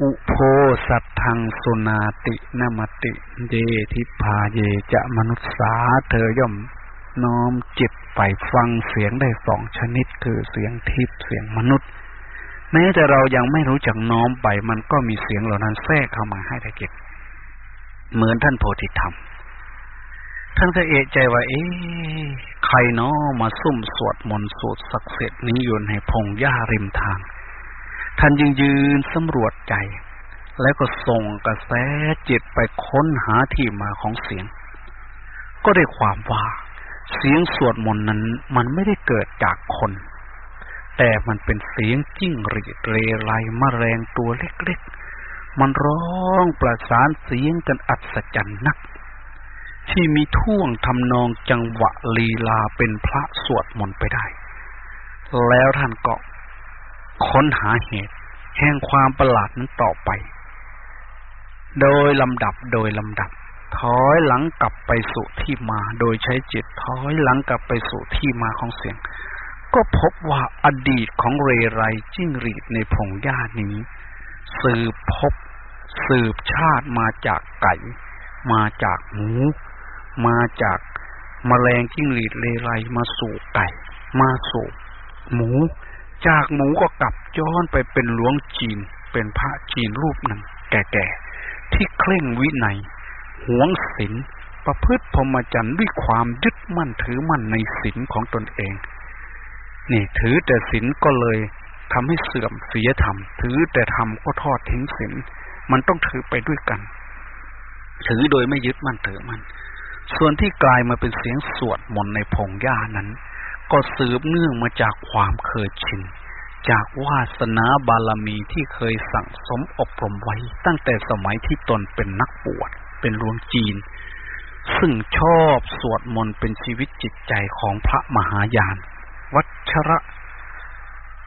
อุโพสัตทังสุนาตินมติ เยทิพาเยจะมนุษสาเธอย่อม น้อมจิตไปฟังเสียงได้สองชนิด คือเสียงทิพย์เสียงมนุษย์ แม้แต่เรายังไม่รู้จักน้อมไปมันก็มีเสียงเหล่านั้นแทรกเข้ามาให้ได้เก็บเหมือนท่านโพธิธรรม ท่านก็เอะใจว่า เอ๊ใครเนาะมาซุ่มสวดมนต์สวดศักดิ์สิทธิ์นี้อยู่ในพงหญ้าริมทาง ท่านยังยืนสำรวจใจ แล้วก็ส่งกระแสจิตไปค้นหาที่มาของเสียง ก็ได้ความว่า เสียงสวดมนต์นั้นมันไม่ได้เกิดจากคน แต่มันเป็นเสียงจิ้งหรีดเรไรมแมลงตัวเล็กๆ มันร้องประสานเสียงกันอัศจรรย์นัก ที่มีท่วงทำนองจังหวะลีลาเป็นพระสวดมนต์ไปได้ แล้วท่านก็ค้นหาเหตุ แห่งความประหลาดนั้นต่อไป โดยลำดับโดยลำดับ ถอยหลังกลับไปสู่ที่มา โดยใช้จิตถอยหลังกลับไปสู่ที่มาของเสียง ก็พบว่าอดีตของเรไรจิ้งรีดในพงหญ้านี้ สืบพบ สืบชาติมาจากไก่ มาจากหมู มาจากมแมลงจิ้งรีดเรไรมาสู่ไก่ มาสู่หมู จากหมูก็กลับย้อนไปเป็นหลวงจีน เป็นพระจีนรูปหนึ่ง แก่ๆที่เคร่งวินัย หวงศีลประพฤติพรหมจรรย์ด้วยความยึดมั่นถือมั่นในศีลของตนเอง นี่ถือแต่ศีลก็เลยทำให้เสื่อมเสียธรรม ถือแต่ธรรมก็ทอดทิ้งศีลมันต้องถือไปด้วยกัน ถือโดยไม่ยึดมั่นถือมั่นส่วนที่กลายมาเป็นเสียงสวดมนต์ในพงหญ้านั้น ก็สืบเนื่องมาจากความเคยชินจากวาสนาบารมีที่เคยสั่งสมอบรมไว้ตั้งแต่สมัยที่ตนเป็นนักบวช เป็นรวงจีน ซึ่งชอบสวดมนต์เป็นชีวิตจิตใจของพระมหายาน วัชระ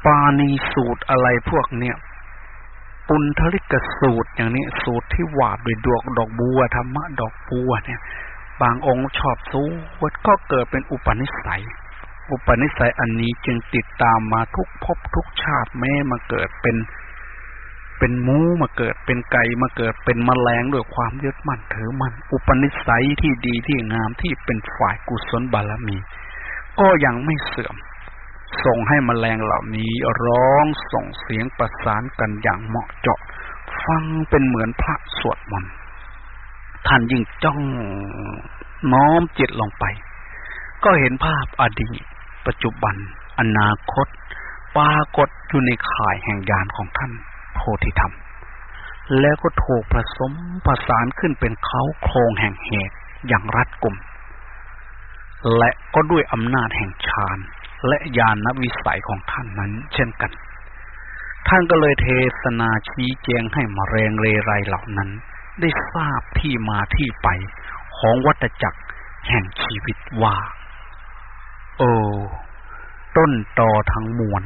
ปาณีสูตรอะไรพวกเนี้ยปุณทริกสูตรอย่างนี้สูตรที่วาดด้วยดอกดอกบัวธรรมะดอกบัวเนี่ย บางองค์ชอบสูดก็เกิดเป็นอุปนิสัย อุปนิสัยอันนี้จึงติดตามมาทุกภพทุกชาติแม้มาเกิดเป็น เป็นมูมาเกิดเป็นไก่มาเกิดเป็นมแมลงด้วยความยึดมั่นถือมั่นอุปนิสัยที่ดีที่งามที่เป็นฝ่ายกุศลบารมี ก็ยังไม่เสื่อม ส่งให้มแมลงเหล่านี้ร้องส่งเสียงประสานกันอย่างเหมาะเจาะ ฟังเป็นเหมือนพระสวดมนต์ท่านยิ่งจ้องน้อมจิตลงไป ก็เห็นภาพอดีต ปัจจุบัน อนาคต ปรากฏอยู่ในข่ายแห่งญาณของท่าน โพธิธรรม แล้วก็ถูกผสมประสานขึ้นเป็นเขาโครงแห่งเหตุอย่างรัดกุม และก็ด้วยอำนาจแห่งฌานและญาณวิสัยของท่านนั้น เช่นกัน ท่านก็เลยเทศนาชี้แจงให้มาเรงเรไรเหล่านั้น ได้ทราบที่มาที่ไปของวัฏจักรแห่งชีวิตว่า โอ้ ต้นตอทั้งมวล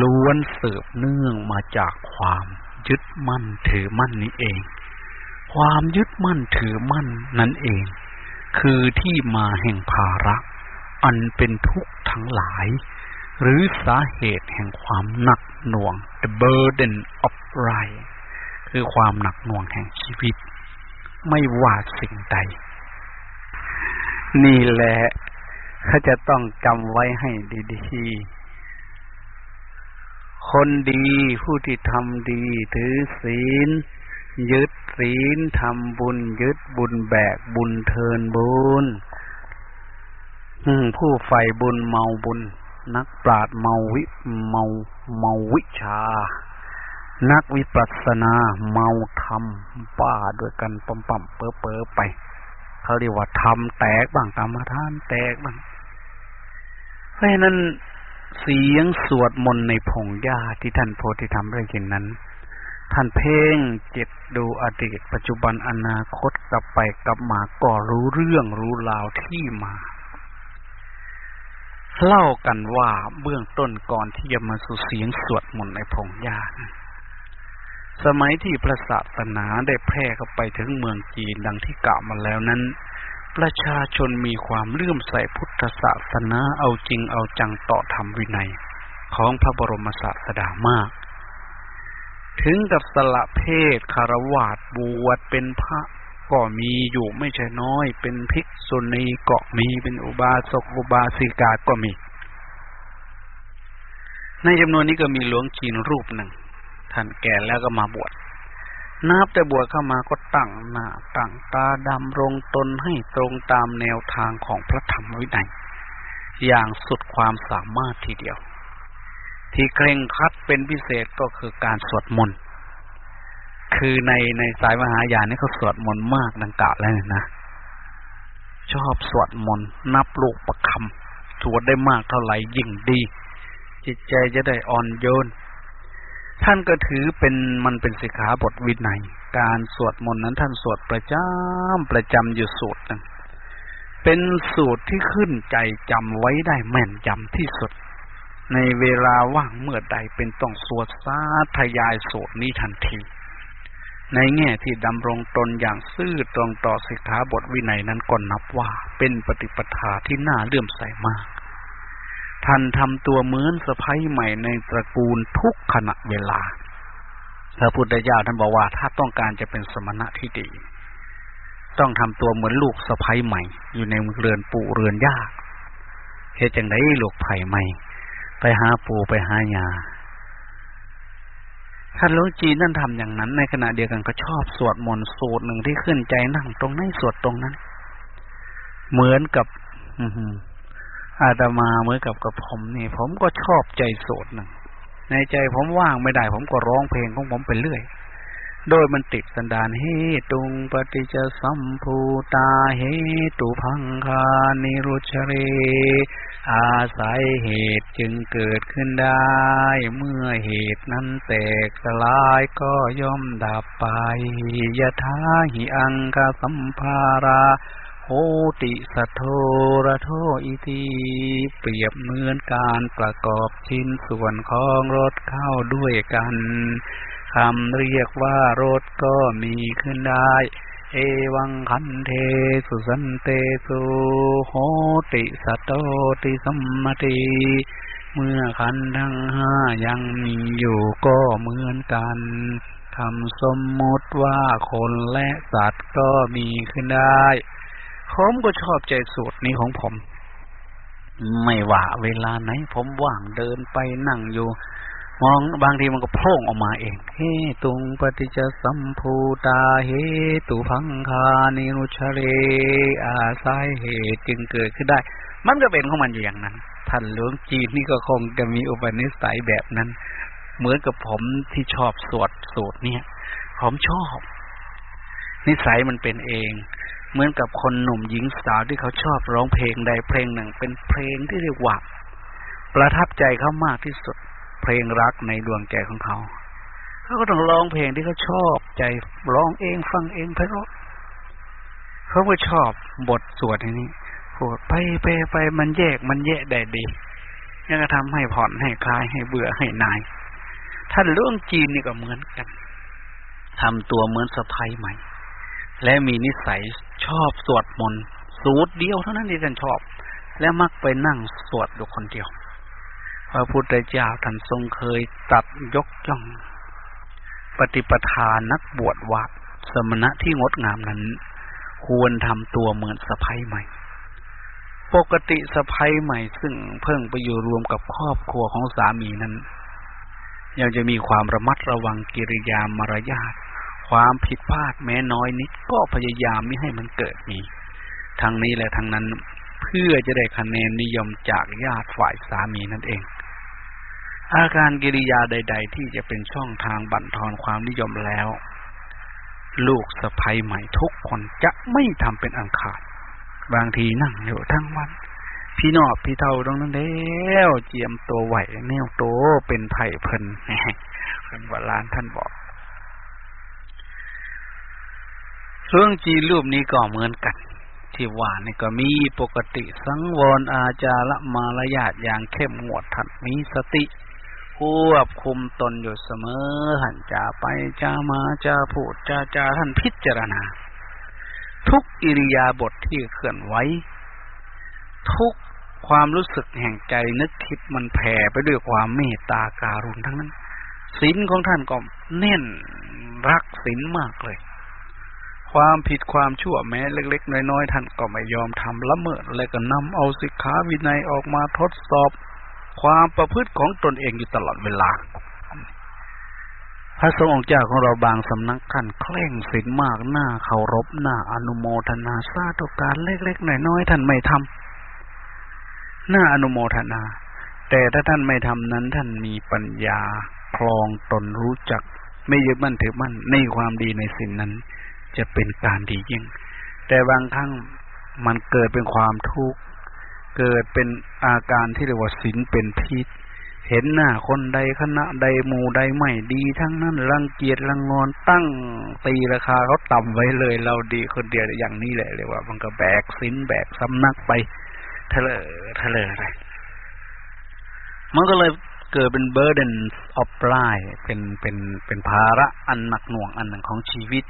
ล้วนเสืบเนื่องมาจากความยึดมั่นถือมั่นนี้เอง ความยึดมั่นถือมั่นนั่นเอง คือที่มาแห่งภาระ อันเป็นทุกข์ทั้งหลาย หรือสาเหตุแห่งความหนักหน่วง the burden of life คือความหนักหน่วงแห่งชีวิต ไม่ว่าสิ่งใด นี่แหละเขาจะต้องจำไว้ให้ดี คนดีผู้ที่ทำดี ถือศีล ยึดศีลทำบุญ ยึดบุญแบกบุญเทินบุญผู้ใฝ่บุญเมาบุญ นักปราดเมาวิเมาเมาวิชา นักวิปัสสนาเมาธรรมบ้าด้วยกันปั๊มปั๊มเป๋อเป๋อไปเขาเรียกว่าทำแตกบ้างกรรมฐานแตกบ้างเพราะฉะนั้น เสียงสวดมนต์ในพงหญ้าที่ท่านโพธิธรรมได้ยินนั้น ท่านเพ่งจิตดูอดีต ปัจจุบันอนาคตกลับไปกลับมาก็รู้เรื่องรู้ราวที่มา เล่ากันว่าเบื้องต้นก่อนที่จะมาสู่เสียงสวดมนต์ในพงหญ้าสมัยที่พระศาสนาได้แพร่เข้าไปถึงเมืองจีนดังที่กล่าวมาแล้วนั้น ประชาชนมีความเลื่อมใสพุทธศาสนาเอาจริงเอาจังต่อธรรมวินัย ของพระบรมศาสดามาก ถึงกับสละเพศคารวาสบวชเป็นพระก็มีอยู่ไม่ใช่น้อย เป็นภิกษุณีก็มีเป็นอุบาสกอุบาสิกาก็มี ในจำนวนนี้ก็มีหลวงจีนรูปหนึ่ง ท่านแก่แล้วก็มาบวช นับแต่บวชเข้ามาก็ตั้งหน้าตั้งตาดำรงตนให้ตรงตามแนวทางของพระธรรมวินัยอย่างสุดความสามารถทีเดียว ที่เคร่งครัดเป็นพิเศษก็คือการสวดมนต์คือในในสายมหายานนี่เขาสวดมนต์มากดังกล่าวแล้วนะชอบสวดมนต์นับลูกประคำสวดได้มากเท่าไหร่ยิ่งดี จิตใจจะได้อ่อนโยน ท่านก็ถือเป็นมันเป็นสิกขาบทวินัย การสวดมนต์นั้นท่านสวดประจำประจำอยู่สูตรนึงเป็นสูตรที่ขึ้นใจจำไว้ได้แม่นจำที่สุด ในเวลาว่างเมื่อใดเป็นต้องสวดสาธยายสูตรนี้ทันที ในแง่ที่ดำรงตนอย่างซื่อตรงต่อสิกขาบทวินัยนั้นก็นับว่าเป็นปฏิปทาที่น่าเลื่อมใสมาก ท่านทำตัวเหมือนสะพ้ยใหม่ในตระกูลทุกขณะเวลา พระพุทธเจ้าท่านบอกว่า ถ้าต้องการจะเป็นสมณะที่ดี ต้องทำตัวเหมือนลูกสะพ้ยใหม่ อยู่ในเรือนปู่เรือนย่าเหตุจังไดลูกไผ่ใหม่ ไปหาปู่ไปหายาท่านหลวงจีนนั่นทำอย่างนั้น ในขณะเดียวกันก็ชอบสวดมนต์สูตรหนึ่งที่ขึ้นใจนั่งตรงนั้นสวดตรงนั้น เหมือนกับ อื อาตมาเหมือนกับกับผมนี่ ผมก็ชอบใจโสดหนึ่งในใจผมว่างไม่ได้ ผมก็ร้องเพลงของผมไปเรื่อย โดยมันติดสันดานเฮตุงปฏิจสัมภูตาเฮตุพังคานิรุชเร อาศัยเหตุจึงเกิดขึ้นได้ เมื่อเหตุนั้นแตกสลายก็ย่อมดับไปยะทาหิอังกสัมภารา โหติสัทโทระโทอิติเปรียบเหมือนการประกอบชิ้นส่วนของรถเข้าด้วยกันคำเรียกว่ารถก็มีขึ้นได้ เอวังคันเทสุสันเตสุโหติสัตโตติสัมมติ เมื่อขันทั้งห้ายังมีอยู่ก็เหมือนกันคำสมมติว่าคนและสัตว์ก็มีขึ้นได้ ผมก็ชอบใจสูตรนี้ของผม ไม่ว่าเวลาไหน ผมว่างเดินไปนั่งอยู่ มองบางทีมันก็โผล่ออกมาเองเฮตุงปฏิจจสัมภูตาเฮตุพังคานิรุชเร อาศัยเหตุจึงเกิดขึ้นได้ มันก็เป็นของมันอยู่อย่างนั้นท่านหลวงจีนนี่ก็คงจะมีอุปนิสัยแบบนั้น เหมือนกับผมที่ชอบสวดสูตรเนี่ย ผมชอบ นิสัยมันเป็นเอง เหมือนกับคนหนุ่มหญิงสาวที่เขาชอบร้องเพลงใดเพลงหนึ่ง เป็นเพลงที่เรียกว่า ประทับใจเขามากที่สุด เพลงรักในดวงใจของเขาเขาก็ต้องร้องเพลงที่เขาชอบใจร้องเองฟังเองเพราะเขาก็ชอบบทสวดนี้พูดไปไปไปมันแยกมันแยะได้ดียังก็ทำให้ผ่อนให้คลายให้เบื่อให้นายท่านเรื่องจีนนี่ก็เหมือนกันทำตัวเหมือนสะพายใหม่ และมีนิสัยชอบสวดมนต์สูตรเดียวเท่านั้นที่ท่านชอบ และมักไปนั่งสวดอยู่คนเดียว พระพุทธเจ้าท่านทรงเคยตัดยกย่อง ปฏิปทานนักบวชวัดสมณะที่งดงามนั้น ควรทำตัวเหมือนสะพ้ยใหม่ ปกติสะพ้ยใหม่ซึ่งเพิ่งไปอยู่รวมกับครอบครัวของสามีนั้น ยังจะมีความระมัดระวังกิริยามารยาท ความผิดพลาดแม้น้อยนิดก็พยายามไม่ให้มันเกิดมีทางนี้และทางนั้นเพื่อจะได้คะแนนนิยมจากญาติฝ่ายสามีนั่นเอง อาการกิริยาใด ๆ ที่จะเป็นช่องทางบั่นทอนความนิยมแล้ว ลูกสะใภ้ใหม่ทุกคนจะไม่ทำเป็นอังขาด บางทีนั่งอยู่ทั้งวัน พี่นอบพี่เท่าตรงนั้นแล้วเจียมตัวไหวแนวโตเป็นไผ่เพิ่นเพิ่นว่าล้านท่านบอก เรื่องจีรูปนี้ก็เหมือนกัน ที่ว่านี่ก็มีปกติสังวรอาจาระมารยาทอย่างเข้มงวดทันมีสติควบคุมตนอยู่เสมอ หันจะไปจะมาจะพูดจะจะท่านพิจารณา ทุกอิริยาบถทที่เคลื่อนไหวทุกความรู้สึกแห่งใจนึกคิดมันแผ่ไปด้วยความเมตตาการุณทั้งนั้นศีลของท่านก็เน้นรักศีลมากเลย ความผิดความชั่วแม้เล็ก ๆ น้อยๆท่านก็ไม่ยอมทำละเมิดและก็นำเอาสิกขาวินัยออกมาทดสอบ ความประพฤติของตนเองอยู่ตลอดเวลา พระสงฆ์องค์เจ้าของเราบางสำนักท่านเคร่งศีลมากหน้าเคารพหน้าอนุโมทนาสาธุการเล็กๆน้อยๆท่านไม่ทำหน้าอนุโมทนา แต่ถ้าท่านไม่ทำนั้นท่านมีปัญญาคลองตนรู้จัก ไม่ยึดมั่นถือมั่นในความดีในสิ่งนั้น จะเป็นการดียิ่ง แต่บางครั้งมันเกิดเป็นความทุกข์เกิดเป็นอาการที่เรียกว่าศีลเป็นพิษ เห็นหน้าคนใดคณะใดหมู่ใดไม่ดีทั้งนั้นรังเกียจรังงอนตั้งตีราคาเขาต่ำไว้เลย เราดีคนเดียวอย่างนี้แหละเรียกว่า มันก็แบกศีลแบกสำนักไปทะเลทะเลอะไรมันก็เลยเกิดเป็น burden of life เป็นเป็นเป็นภาระอันหนักหน่วงอันหนึ่งของชีวิต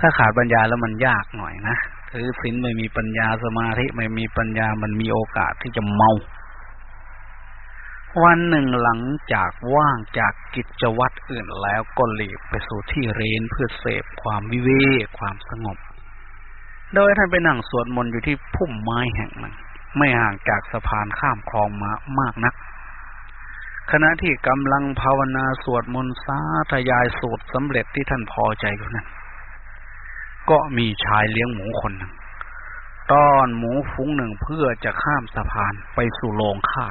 ถ้าขาดปัญญาแล้วมันยากหน่อยนะคือศีลไม่มีปัญญาสมาธิไม่มีปัญญามันมีโอกาสที่จะเมา วันหนึ่งหลังจากว่างจากกิจวัตรอื่นแล้วก็หลีกไปสู่ที่เรนเพื่อเสพความวิเวกความสงบ โดยท่านไปนั่งสวดมนต์อยู่ที่พุ่มไม้แห่งหนึ่งไม่ห่างจากสะพานข้ามคลองมามากนัก ขณะที่กำลังภาวนาสวดมนต์สาธยายสูตรสำเร็จที่ท่านพอใจอยู่นั้น ก็มีชายเลี้ยงหมูคนหนึ่งต้อนหมูฟุ้งหนึ่งเพื่อจะข้ามสะพานไปสู่โรงฆ่า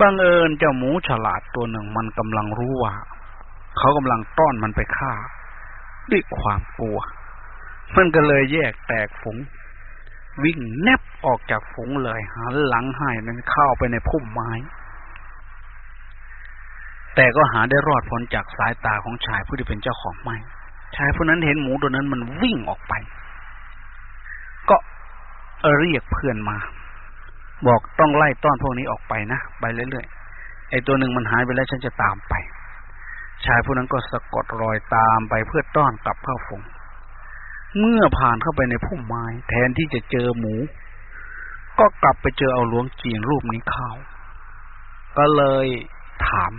บังเอิญเจ้าหมูฉลาดตัวหนึ่งมันกำลังรู้ว่า เขากำลังต้อนมันไปฆ่า ด้วยความกลัว มันก็เลยแยกแตกฝูง วิ่งแนบออกจากฝูงเลยหันหลังให้มันเข้าไปในพุ่มไม้ แต่ก็หาได้รอดพ้นจากสายตาของชายผู้ที่เป็นเจ้าของไม้ ชายผู้นั้นเห็นหมูตัวนั้นมันวิ่งออกไป ก็เรียกเพื่อนมา บอกต้องไล่ต้อนพวกนี้ออกไปนะไปเรื่อยๆไอ้ตัวหนึ่งมันหายไปแล้วฉันจะตามไป ชายผู้นั้นก็สะกดรอยตามไปเพื่อต้อนกลับเข้าฝงเมื่อผ่านเข้าไปในพุ่มไม้ แทนที่จะเจอหมู ก็กลับไปเจอเอาหลวงจีนรูปนี้เข้าก็เลยถาม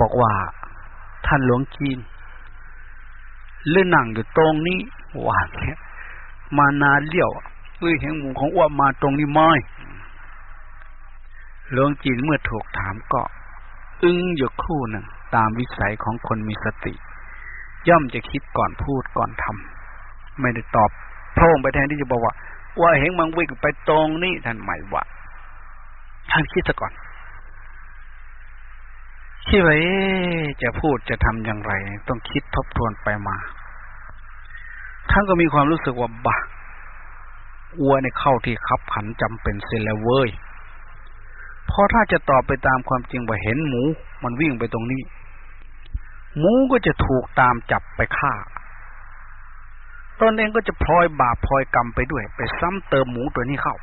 บอกว่าท่านหลวงจีน เลื่อนนั่งอยู่ตรงนี้ว่าแค่มานานเลี้ยวเฮ้ยเห็นหมูของอ้วมาตรงนี้ไม่หลวงจีนเมื่อถูกถามก็ อึ้งอยู่ครู่หนึ่งตามวิสัยของคนมีสติ ย่อมจะคิดก่อนพูดก่อนทำไม่ได้ตอบโพร่งไปแทนที่จะบอกว่าว่าเห็นมังวิ่งไปตรงนี้ท่านหมายว่าท่านคิดซะก่อน คิดว่าจะพูดจะทำอย่างไร ต้องคิดทบทวนไปมา ท่านก็มีความรู้สึกว่าบะอัวในเข้าที่คับขันจำเป็นเสียแล้วเว้ยพราะถ้าจะตอบไปตามความจริงว่าเห็นหมู มันวิ่งไปตรงนี้ หมูก็จะถูกตามจับไปฆ่าตนเองก็จะพลอยบาปพลอยกรรมไปด้วย ไปซ้ำเติมหมูตัวนี้เข้า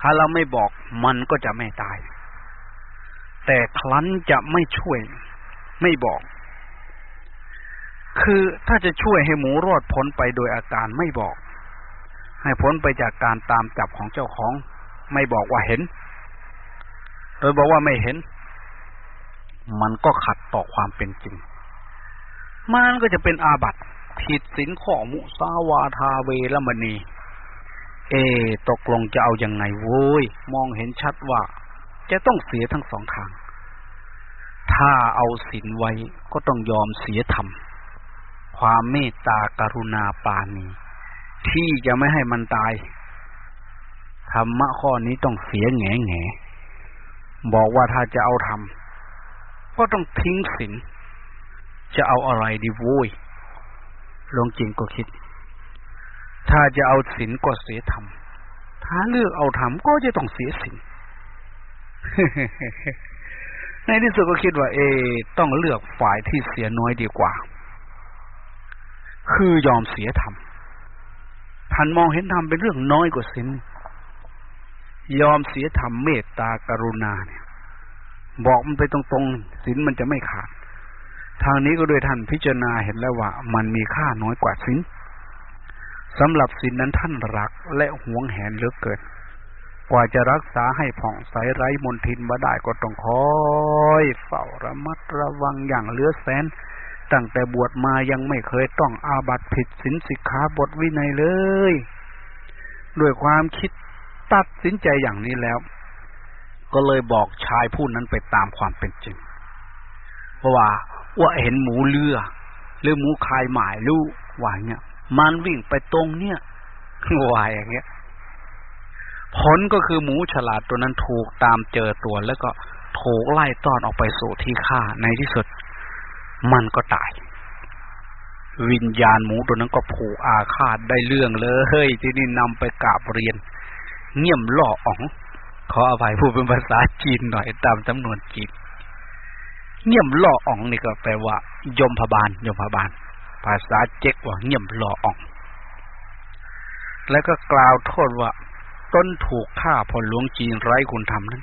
ถ้าเราไม่บอกมันก็จะไม่ตาย แต่คลั้นจะไม่ช่วย ไม่บอก คือถ้าจะช่วยให้หมูรอดพ้นไปโดยอาการไม่บอก ให้พ้นไปจากการตามจับของเจ้าของ ไม่บอกว่าเห็น โดยบอกว่าไม่เห็น มันก็ขัดต่อความเป็นจริง มันก็จะเป็นอาบัติผิดศีลข้อมุสาวาทาเวรมณี เอ ตกลงจะเอาอยัางไงโว้ย มองเห็นชัดว่า จะต้องเสียทั้งสองทาง ถ้าเอาศีลไว้ก็ต้องยอมเสียธรรม ความเมตตากรุณาปานีที่จะไม่ให้มันตาย ธรรมะข้อนี้ต้องเสียแง่แง่บอกว่าถ้าจะเอาทำก็ต้องทิ้งศีลจะเอาอะไรดีโว้ยลงจริงก็คิด ถ้าจะเอาศีลก็เสียธรรม ถ้าเลือกเอาธรรมก็จะต้องเสียศีล ในที่สุดก็คิดว่า เอ ต้องเลือกฝ่ายที่เสียน้อยดีกว่า คือยอมเสียธรรมท่านมองเห็นธรรมเป็นเรื่องน้อยกว่าศีลยอมเสียธรรมเมตตากรุณาเนี่ย บอกมันไปตรงๆศีลมันจะไม่ขาด ทางนี้ก็โดยท่านพิจารณาเห็นแล้วว่า มันมีค่าน้อยกว่าศีลสำหรับศีลนั้นท่านรักและหวงแหนเหลือเกิน กว่าจะรักษาให้ผ่องใสไร้มนทินมาได้ก็ต้องคอยเฝ้าระมัดระวังอย่างเลือแสน ตั้งแต่บวชมายังไม่เคยต้องอาบัตผิดศีลสิกขาบทวินัยเลย ด้วยความคิดตัดสินใจอย่างนี้แล้ว ก็เลยบอกชายผู้นั้นไปตามความเป็นจริง เพราะว่าว่าเห็นหมูเลือหรือหมูคายหมายลูกว่าเนี่ยมันวิ่งไปตรงเนี่ยวายอย่างเงี้ย ผลก็คือหมูฉลาดตัวนั้นถูกตามเจอตัว แล้วก็ถูกไล่ต้อนออกไปสู่ที่ฆ่าในที่สุด มันก็ตาย วิญญาณหมูตัวนั้นก็ผูกอาฆาตได้เรื่องเลยเฮ้ยที่นี่นำไปกราบเรียน เงี่ยมล่ออ๋องขออภัยพูดเป็นภาษาจีนหน่อยตามจำนวนจีนเงี่ยมล่ออ๋องนี่ก็แปลว่า ยมพบาลยมพบาล ภาษาเจ๊กว่าเงี่ยมล่ออ๋อง แล้วก็กล่าวโทษว่า ตนถูกฆ่าพอหลวงจีนไร้คุณธรรมนั้น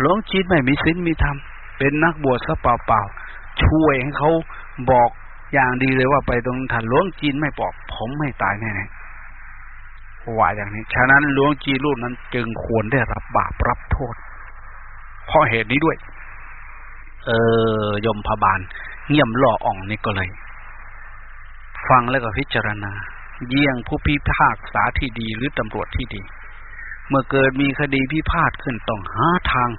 หลวงจีนไม่มีศีลมีธรรม เป็นนักบวชซะเปล่าๆ ช่วยให้เขาบอกอย่างดีเลยว่าไปตรงถันหลวงจีนไม่ปอกผมไม่ตายแน่ๆว่าอย่างนี้ ฉะนั้นหลวงจีนรูปนั้นจึงควรได้รับบาปรับโทษ เพราะเหตุนี้ด้วย เออยมพบาลเงี่ยมล่ออ่องนี่ก็เลย ฟังแล้วก็พิจารณา เยี่ยงผู้พิพากษาที่ดีหรือตำรวจที่ดี เมื่อเกิดมีคดีพิพาทขึ้นต้องหาทาง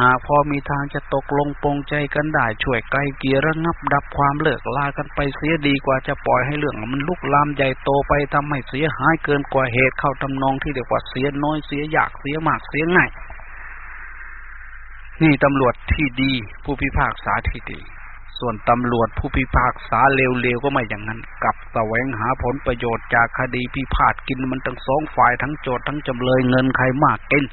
หากพอมีทางจะตกลงปรงใจกันได้ช่วยไกลเกียระงับดับความเลิกลากันไปเสียดีกว่าจะปล่อยให้เรื่องมันลุกลามใหญ่โตไปทำให้เสียหายเกินกว่าเหตุเข้าทำนองที่เรียกว่าเสียน้อยเสียอยากเสียมากเสียง่ายนี่ตำรวจที่ดีผู้พิพากษาที่ดี ส่วนตำรวจผู้พิพากษาเร็วๆก็ไม่อย่างนั้นกับแสวงหาผลประโยชน์จากคดีพิพาทกินมันทั้งสองฝ่ายทั้งโจทย์ทั้งจำเลยเงินใครมากเกิน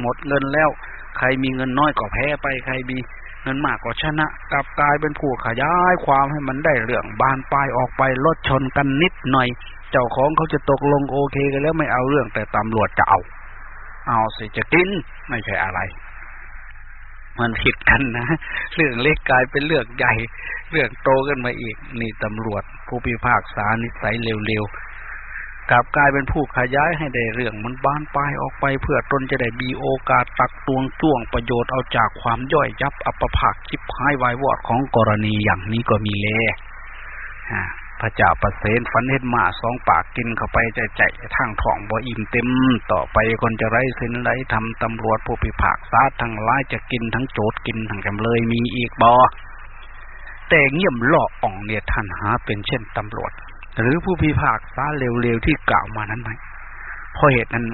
หมดเงินแล้ว ใครมีเงินน้อยก็แพ้ไปใครมีเงินมากก็ชนะ กลับกลายเป็นผู้ขยายความให้มันได้เรื่องบานปลายออกไปลดชนกันนิดหน่อย เจ้าของเขาจะตกลงโอเคกันแล้วไม่เอาเรื่องแต่ตำรวจจะเอา เอาสิจะกินไม่ใช่อะไร มันผิดกันนะ เรื่องเล็กกลายเป็นเรื่องใหญ่ เรื่องโตกันมาอีก นี่ตำรวจ ผู้พิพากษานิสัยเร็วๆกลับกลายเป็นผู้ขยายให้ได้เรื่องมันบานปลายออกไป เพื่อตนจะได้มีโอกาสตักตวงจ้วงประโยชน์เอาจากความย่อยยับอัปภาคชิบหายวายวอดของกรณีอย่างนี้ก็มีเลอ่า พระเจ้าประเสนฝันเห็นมาสองปากกินเข้าไปใจใจทางท้องบ่อิ่มเต็ม ต่อไปคนจะไร้สินไรทำตำรวจผู้พิพากษาทั้งหลายจะกินทั้งโจดกินทั้งจำเลยมีอีกบอแต่เงี่ยมหลออ่องเนี่ยท่านหาเป็นเช่นตำรวจ หรือผู้พิพากษาเร็วๆที่กล่าวมานั้นไหมเพราะเหตุนั้น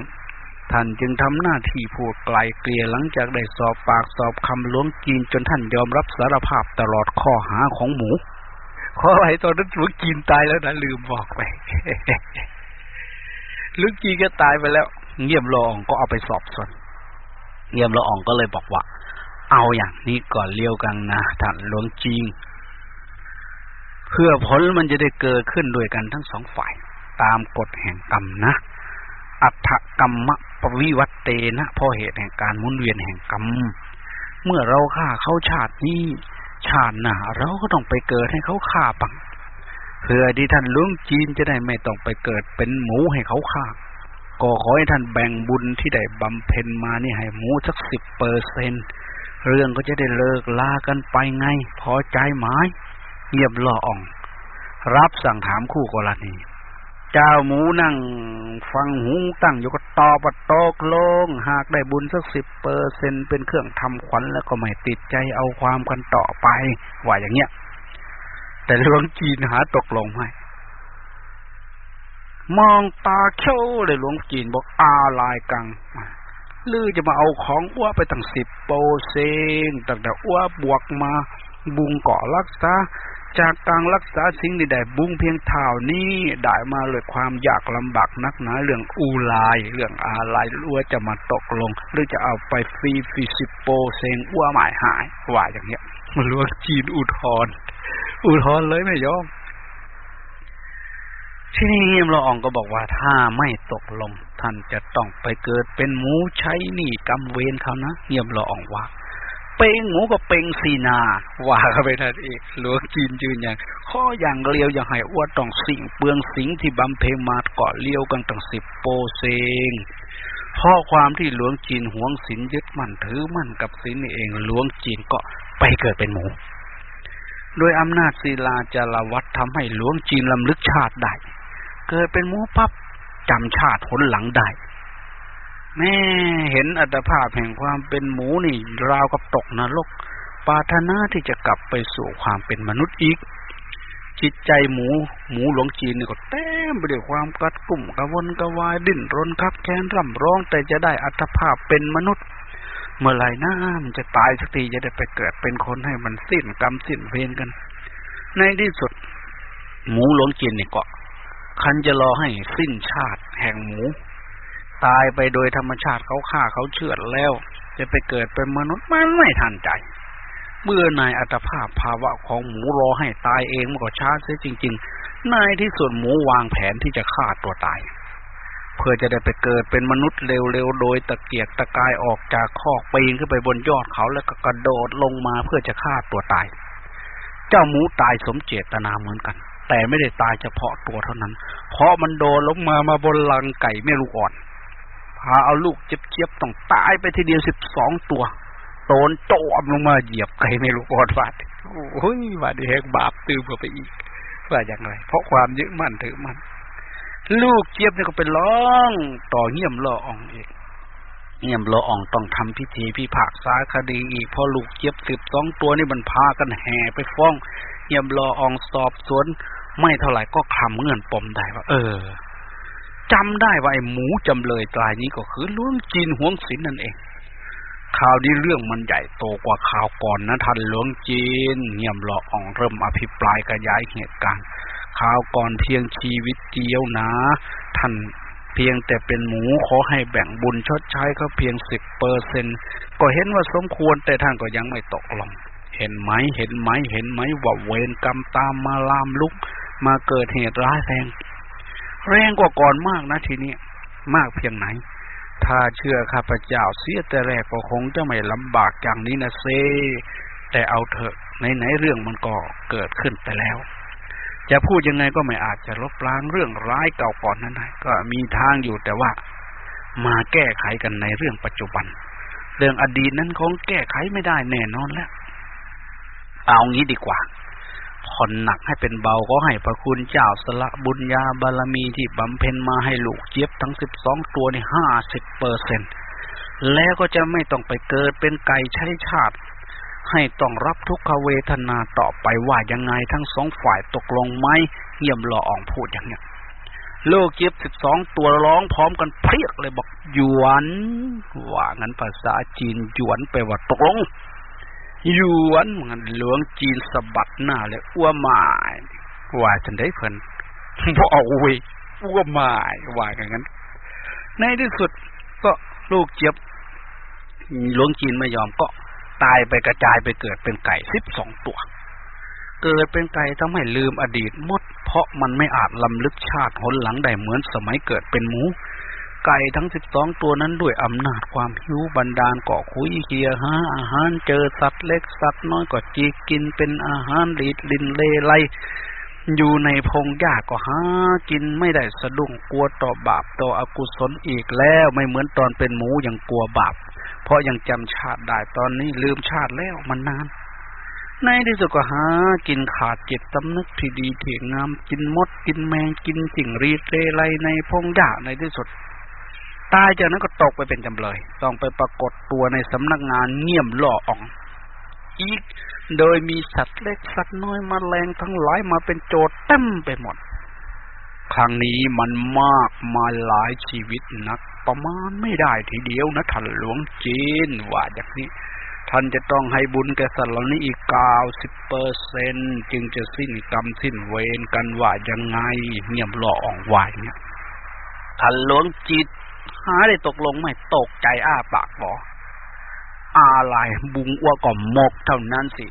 ท่านจึงทำหน้าที่พูดไกลเกลี่ยหลังจากได้สอบปากสอบคำล้วงจีนจนท่านยอมรับสารภาพตลอดข้อหาของหมู ขอไอ้ตอนนั้นลุงจีนตายแล้วนะลืมบอกไปลุงจีนก็ตายไปแล้ว เงียบลองก็เอาไปสอบสวนเงียบละอองก็เลยบอกว่า เอาอย่างนี้ก่อนเลี้ยวกันนะท่านหลวงจีนเพื่อผลมันจะได้เกิดขึ้นด้วยกันทั้งสองฝ่าย ตามกฎแห่งกรรมนะ อัตกรรมปวิวัตเตนะเพราะเหตุแห่งการมุนเวียนแห่งกรรม เมื่อเราฆ่าเข้าชาตินี้ ชาติหน้าเราก็ต้องไปเกิดให้เขาฆ่าปังเพื่อที่ท่านลุงจีนจะได้ไม่ต้องไปเกิดเป็นหมูให้เขาฆ่าก็ขอให้ท่านแบ่งบุญที่ได้บำเพ็ญมานี่ให้หมูสักสิบเปอร์เซนเรื่องก็จะได้เลิกลากันไปไง พอใจไหมเงียบล่ออ่อง รับสั่งถามคู่กรณี เจ้าหมูนั่ง ฟังหูตั้งอยู่ก็ตอบัดตกลง หากได้บุญสักสิบเปอร์เซ็นเป็นเครื่องทำขวัญแล้วก็ไม่ติดใจเอาความกันต่อไป ว่าอย่างเงี้ย แต่หลวงจีนหาตกลงไม่มองตาเขียวเลยหลวงจีนบอกอาลายกังลือจะมาเอาของอ้วไปตั้งสิบโปเซงตั้งแต่อ้วบวกมา บุงเกาะรักษา จากการรักษาสิ่งใดๆบุ้งเพียงเท่านี้ได้มาเลยความยากลำบากนักหนาเรื่องอูลาย เรื่องอะไรรัวจะมาตกลง หรือจะเอาไปฟรีฟิสิโปเซงอ้วหมายหายว่าอย่างเงี้ยมันรัวจีนอุทธรอุทธรเลยไม่ยอมที่นี่เยี่ยมละอองก็บอกว่าถ้าไม่ตกลง ท่านจะต้องไปเกิดเป็นหมูใช้หนี่กำเวรเขานะเยี่ยมละอองว่า เป่งหมูก็เป่งสีนา ว่าเขาไปทันเอกหลวงจีนยืนอย่างข้ออย่างเลียวอย่างให้อ้วต้องสิ่งเปลืองสิงที่บำเพ็ญมาเกาะเลี้ยวกันตั้งสิบโปเซงเพราะความที่หลวงจีนหวงศีลยึดมั่นถือมั่นกับศีลนี่เองหลวงจีนก็ไปเกิดเป็นหมู โดยอำนาจศีลาจารวัตทำให้หลวงจีนลำลึกชาติได้ เกิดเป็นหมูปั๊บจำชาติผลหลังได้ แม่เห็นอัตภาพแห่งความเป็นหมูนี่ ราวกับตกนรกปาถนาที่จะกลับไปสู่ความเป็นมนุษย์อีก จิตใจหมู หมูหลวงจีนนี่ก็เต็มไปด้วยความกัดกุ่มกระวนกระวายดิ้นรนครับแค้นร่ำร้อง แต่จะได้อัตภาพเป็นมนุษย์ เมื่อไรหน้ามันจะตายสักทีจะได้ไปเกิดเป็นคนให้มันสิ้นกรรมสิ้นเวรกัน ในที่สุด หมูหลวงจีนนี่ก็คันจะรอให้สิ้นชาติแห่งหมู ตายไปโดยธรรมชาติเขาฆ่าเขาเชือดแล้ว จะไปเกิดเป็นมนุษย์มันไม่ทันใจ เมื่อนายอัตภาพภาวะของหมูรอให้ตายเองมันก็ช้าเสียจริง ๆ นายที่ส่วนหมูวางแผนที่จะฆ่าตัวตาย เพื่อจะได้ไปเกิดเป็นมนุษย์เร็วๆโดยตะเกียกตะกายออกจากคอกปีนขึ้นไปบนยอดเขาแล้วก็กระโดดลงมาเพื่อจะฆ่าตัวตาย เจ้าหมูตายสมเจตนาเหมือนกันแต่ไม่ได้ตายเฉพาะตัวเท่านั้น เพราะมันโดนลงมามาบนลังไก่ไม่รู้อ่อน พาเอาลูกเจี๊ยบๆต้องตายไปทีเดียวสิบสองตัวโตนโจมลงมาเหยียบไก่ไม่รู้อ่อนฟาดโอ้ยว่าดีแหกบาปตื่นไปอีกว่าอย่างไร เพราะความยึดมั่นถือมั่นลูกเจี๊ยบนี่ก็เป็นร้องต่อเงี่ยมล่ออ่องเองเงี่ยมล่ออ่องต้องทำพิธีพิพากษาคดีอีกเพราะลูกเจี๊ยบสิบสองตัวนี่มันพากันแห่ไปฟ้องเงี่ยมล่ออ่องสอบสวน ไม่เท่าไหร่ก็คลำเงื่อนปมได้ว่าเออ จำได้ว่าไอ้หมูจำเลยตายนี้ก็คือล้วนจีนหวงศิลนั่นเองข่าวนี้เรื่องมันใหญ่โตกว่าข่าวก่อนนะท่านหลวงจีน เงียบหล่ออ่องเริ่มอภิปรายกระยายเหตุการณ์ข่าวก่อนเพียงชีวิตเดียวนะ ท่านเพียงแต่เป็นหมูขอให้แบ่งบุญชดใช้เขาเพียงสิบเปอร์เซ็นก็เห็นว่าสมควรแต่ท่านก็ยังไม่ตกลง เห็นไหมเห็นไหมเห็นไหมว่าเวรกรรมตามมาลามลุก มาเกิดเหตุร้ายแรง แรงกว่าก่อนมากนะทีนี้มากเพียงไหน ถ้าเชื่อข้าพเจ้าเสียแต่แรกก็คงจะไม่ลำบากอย่างนี้นะเซ แต่เอาเถอะไหนๆเรื่องมันก็เกิดขึ้นไปแล้ว จะพูดยังไงก็ไม่อาจจะลบล้างเรื่องร้ายเก่าก่อนนั้นได้ก็มีทางอยู่แต่ว่า มาแก้ไขกันในเรื่องปัจจุบัน เรื่องอดีตนั้นคงแก้ไขไม่ได้แน่นอนแล้ว เอางี้ดีกว่า ผ่อนหนักให้เป็นเบาก็ให้พระคุณเจ้าสละบุญญาบารมีที่บำเพ็ญมาให้ลูกเจี๊ยบทั้งสิบสองตัวในห้าสิบเปอร์เซ็นแล้วก็จะไม่ต้องไปเกิดเป็นไก่ใช้ชาติ ให้ต้องรับทุกขเวทนาต่อไปว่ายังไงทั้งสองฝ่ายตกลงไหมเยี่ยมหล่ออ่องพูดอย่างเนี้ยลูกเจี๊ยบสิบสองตัวร้องพร้อมกันเพียกเลยบอกหยวนว่างั้นภาษาจีนหยวนไปว่าตกลง ยวนมันหลวงจีนสะบัดหน้าเลยอ้วหมายว่าฉันได้เพิ่นบ่เอาเว้ยอ้วหมายว่าอย่างนั้น ในที่สุดก็ลูกเจี๊ยบหลวงจีนไม่ยอมก็ตายไปกระจายไปเกิดเป็นไก่สิบสองตัว เกิดเป็นไก่ทำให้ลืมอดีตหมด เพราะมันไม่อาจลำลึกชาติหนหลังได้เหมือนสมัยเกิดเป็นหมู ไก่ทั้งสิบสองตัวนั้นด้วยอำนาจความหิวบันดาลก่อคุยเคียหาอาหารเจอสัตว์เล็กสัตว์น้อยก็จีกินเป็นอาหารลีดลินเลไลอยู่ในพงหญ้าก็หากินไม่ได้สะดุ้งกลัวต่อบาปต่ออกุศลอีกแล้วไม่เหมือนตอนเป็นหมูยังกลัวบาป เพราะยังจำชาติได้ตอนนี้ลืมชาติแล้วมันนานในที่สุดก็หากินขาดเจ็ดสำนึกที่ดีที่งามกินมดกินแมงกินจิ่งรีดเรไรในพงหญ้าในที่สุด ตายจากนั้นก็ตกไปเป็นจำเลย ต้องไปปรากฏตัวในสำนักงานเงี่ยมล่ออ่อง อีกโดยมีสัตว์เล็กสัตว์น้อยมาแรงทั้งหลายมาเป็นโจทย์เต็มไปหมด ครั้งนี้มันมากมาหลายชีวิตนัก ประมาณไม่ได้ทีเดียวนะท่านหลวงจีนว่าอย่างนี้ ท่านจะต้องให้บุญแก่สัตว์เหล่านี้อีกเก้าสิบเปอร์เซนจึงจะสิ้นกรรมสิ้นเวรกันว่ายังไงเงียบหล่ออ่องวายเนี่ยท่านหลวงจิต หาได้ตกลงไม่ตกใจอ้าปากบอกอะไรบุงอ้วก็หมกเท่านั้นสิ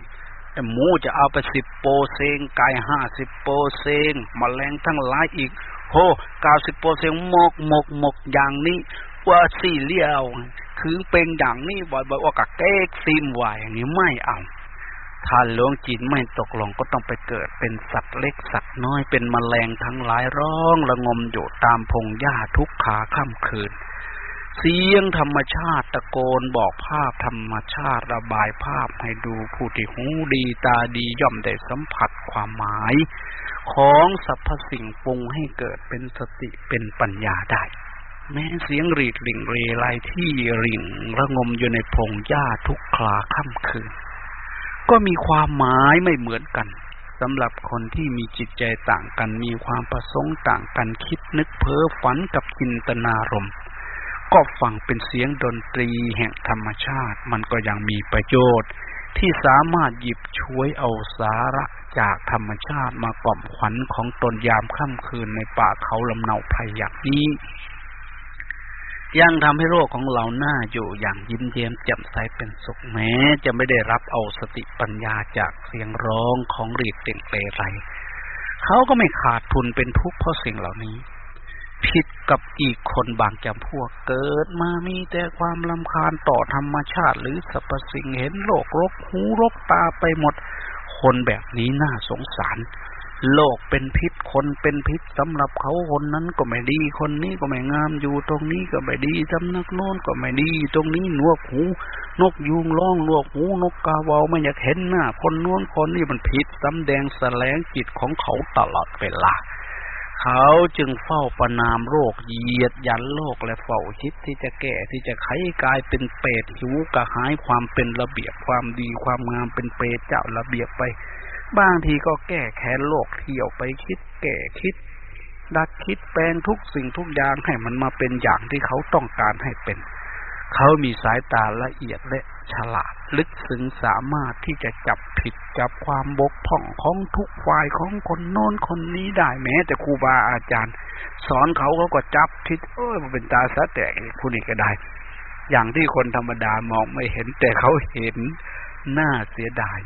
หมูจะเอาไปสิบโปเซงไก่ห้าสิบโปเซงมแมลงทั้งหลายอีกโหเก้าสิบโปเซงหมกหมกหมกอย่างนี้ว่าสี่เลี้ยวคือเป็นอย่างนี้บ่อยๆว่ากับเก๊กซิมวายอย่างนี้ไม่เอา ถ้าหลวงจีนไม่ตกลงก็ต้องไปเกิดเป็นสัตว์เล็กสัตว์น้อยเป็นมแมลงทั้งหลายร้องระงมอยู่ตามพงหญ้าทุกขาค่ำคืน เสียงธรรมชาติตะโกนบอกภาพธรรมชาติระบายภาพให้ดูผู้ที่หูดีตาดีย่อมได้สัมผัสความหมาย ของสรรพสิ่งปรุงให้เกิดเป็นสติเป็นปัญญาได้แม้เสียงรีดริ่งเรไรที่ริ่งระงมอยู่ในพงหญ้าทุกคลาค่ำคืน ก็มีความหมายไม่เหมือนกันสำหรับคนที่มีจิตใจต่างกัน มีความประสงค์ต่างกันคิดนึกเพ้อฝันกับจินตนารมก็ฟังเป็นเสียงดนตรีแห่งธรรมชาติ มันก็ยังมีประโยชน์ ที่สามารถหยิบช่วยเอาสาระจากธรรมชาติมากล่อมขวัญของตนยามค่ำคืนในป่าเขาลำเนาไพรอย่างนี้ ยังทำให้โลกของเราหน้าอยู่อย่างยิ้มเย้มแจ่มใสเป็นสุขแม้ จะไม่ได้รับเอาสติปัญญาจากเสียงร้องของรีดเต่งเปรไรเขาก็ไม่ขาดทุนเป็นทุกข์เพราะสิ่งเหล่านี้ ผิดกับอีกคนบางจำพวกเกิดมามีแต่ความลำคาญต่อธรรมชาติ หรือสรรพสิ่งเห็นโลกรกหูรกตาไปหมด คนแบบนี้น่าสงสาร โลกเป็นพิษคนเป็นพิษสำหรับเขาคนนั้นก็ไม่ดี คนนี้ก็ไม่งามอยู่ตรงนี้ก็ไม่ดีสำนักโน้นก็ไม่ดี ตรงนี้นวกหู นกยุงร้องนวกหูนกกาวาวไม่อยากเห็นหน้าคนโน้นคนนี้มันพิษสำแดงแสลงจิตของเขาตลอดเวลาเขาจึงเฝ้าประนามโรคเหยียดยันโลกและเฝ้าคิดที่จะแก้ที่จะไขกลายเป็นเปรตหิวกระหายความเป็นระเบียบความดีความงามเป็นเปรตเจ้าระเบียบไป บางทีก็แก้แค้นโลกเที่ยวไปคิด แก่คิด ดักคิดแปลงทุกสิ่งทุกอย่างให้มันมาเป็นอย่างที่เขาต้องการให้เป็น เขามีสายตาละเอียดและฉลาดลึกซึ้งสามารถที่จะจับผิดจับความบกพร่องของทุกฝ่ายของคนโน้นคนนี้ได้แม้ แต่ครูบาอาจารย์ สอนเขาเขาก็จับผิดเอ้ยมันเป็นตาสะแตกคุณอีกก็ได้ อย่างที่คนธรรมดามองไม่เห็นแต่เขาเห็นน่าเสียดาย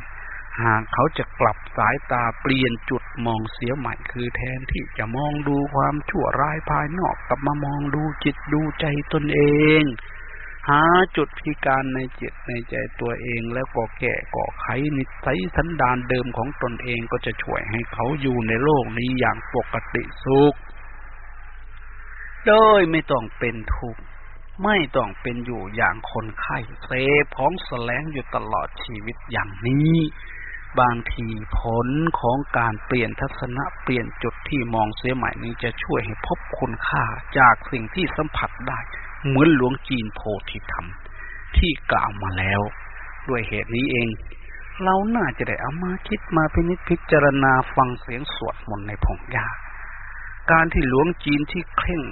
หากเขาจะกลับสายตาเปลี่ยนจุดมองเสียใหม่คือแทนที่จะมองดูความชั่วร้ายภายนอกกลับมามองดูจิตดูใจตนเอง หาจุดพิการในจิตในใจตัวเองแล้วก็แก้ก่อไขนิสัยสันดานเดิมของตนเองก็จะช่วยให้เขาอยู่ในโลกนี้อย่างปกติสุข โดยไม่ต้องเป็นทุกข์ไม่ต้องเป็นอยู่อย่างคนไข้เสพของแสลงอยู่ตลอดชีวิตอย่างนี้ บางทีผลของการเปลี่ยนทัศนะเปลี่ยนจุดที่มองเสียใหม่นี้จะช่วยให้พบคุณค่าจากสิ่งที่สัมผัสได้ เหมือนหลวงจีนโพธิธรรม ที่กล่าวมาแล้ว ด้วยเหตุนี้เอง เราน่าจะได้เอามาคิดมาพินิจพิจารณาฟังเสียงสวดมนต์ในผงยาการที่หลวงจีนที่เคร่ง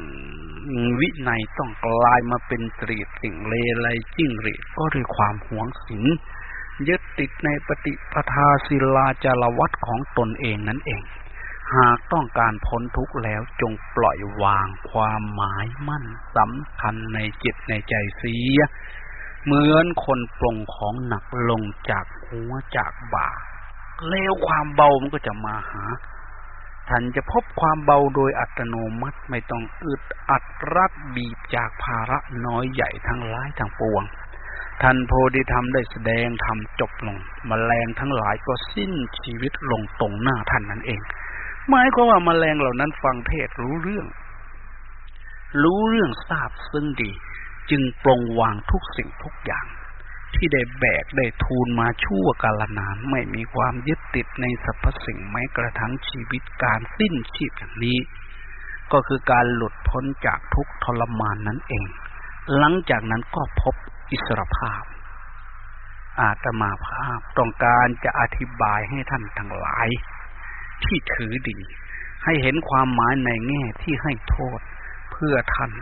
วินัยต้องกลายมาเป็นตรีสิ่งเลไลจิ้งเรดก็ด้วยความหวงศีล ยึดติดในปฏิปทาศิลาจารวัตของตนเองนั่นเอง หากต้องการพ้นทุกข์แล้วจงปล่อยวางความหมายมั่นสำคัญในจิตในใจเสีย เหมือนคนปลงของหนักลงจากหัวจากบ่า แล้วความเบามันก็จะมาหาท่านจะพบความเบาโดยอัตโนมัติไม่ต้องอึดอัดรัดบีบจากภาระน้อยใหญ่ทั้งหลายทั้งปวง ท่านโพธิธรรมได้แสดงทำจบลงมแมลงทั้งหลายก็สิ้นชีวิตลงตรงหน้าท่านนั่นเองหมายความว่ามแมลงเหล่านั้นฟังเทศรู้เรื่อง รู้เรื่องทราบซึ่งดี จึงปรงวางทุกสิ่งทุกอย่าง ที่ได้แบกได้ทูลมาชั่วกาลนานไม่มีความยึดติดในสรรพสิ่งแม้กระทั่งชีวิตการสิ้นชีพอย่างนี้ ก็คือการหลุดพ้นจากทุกทรมานนั่นเอง หลังจากนั้นก็พบ อิสรภาพ อาตมาภาพต้องการจะอธิบายให้ท่านทั้งหลาย ที่ถือดี ให้เห็นความหมายในแง่ที่ให้โทษเพื่อท่าน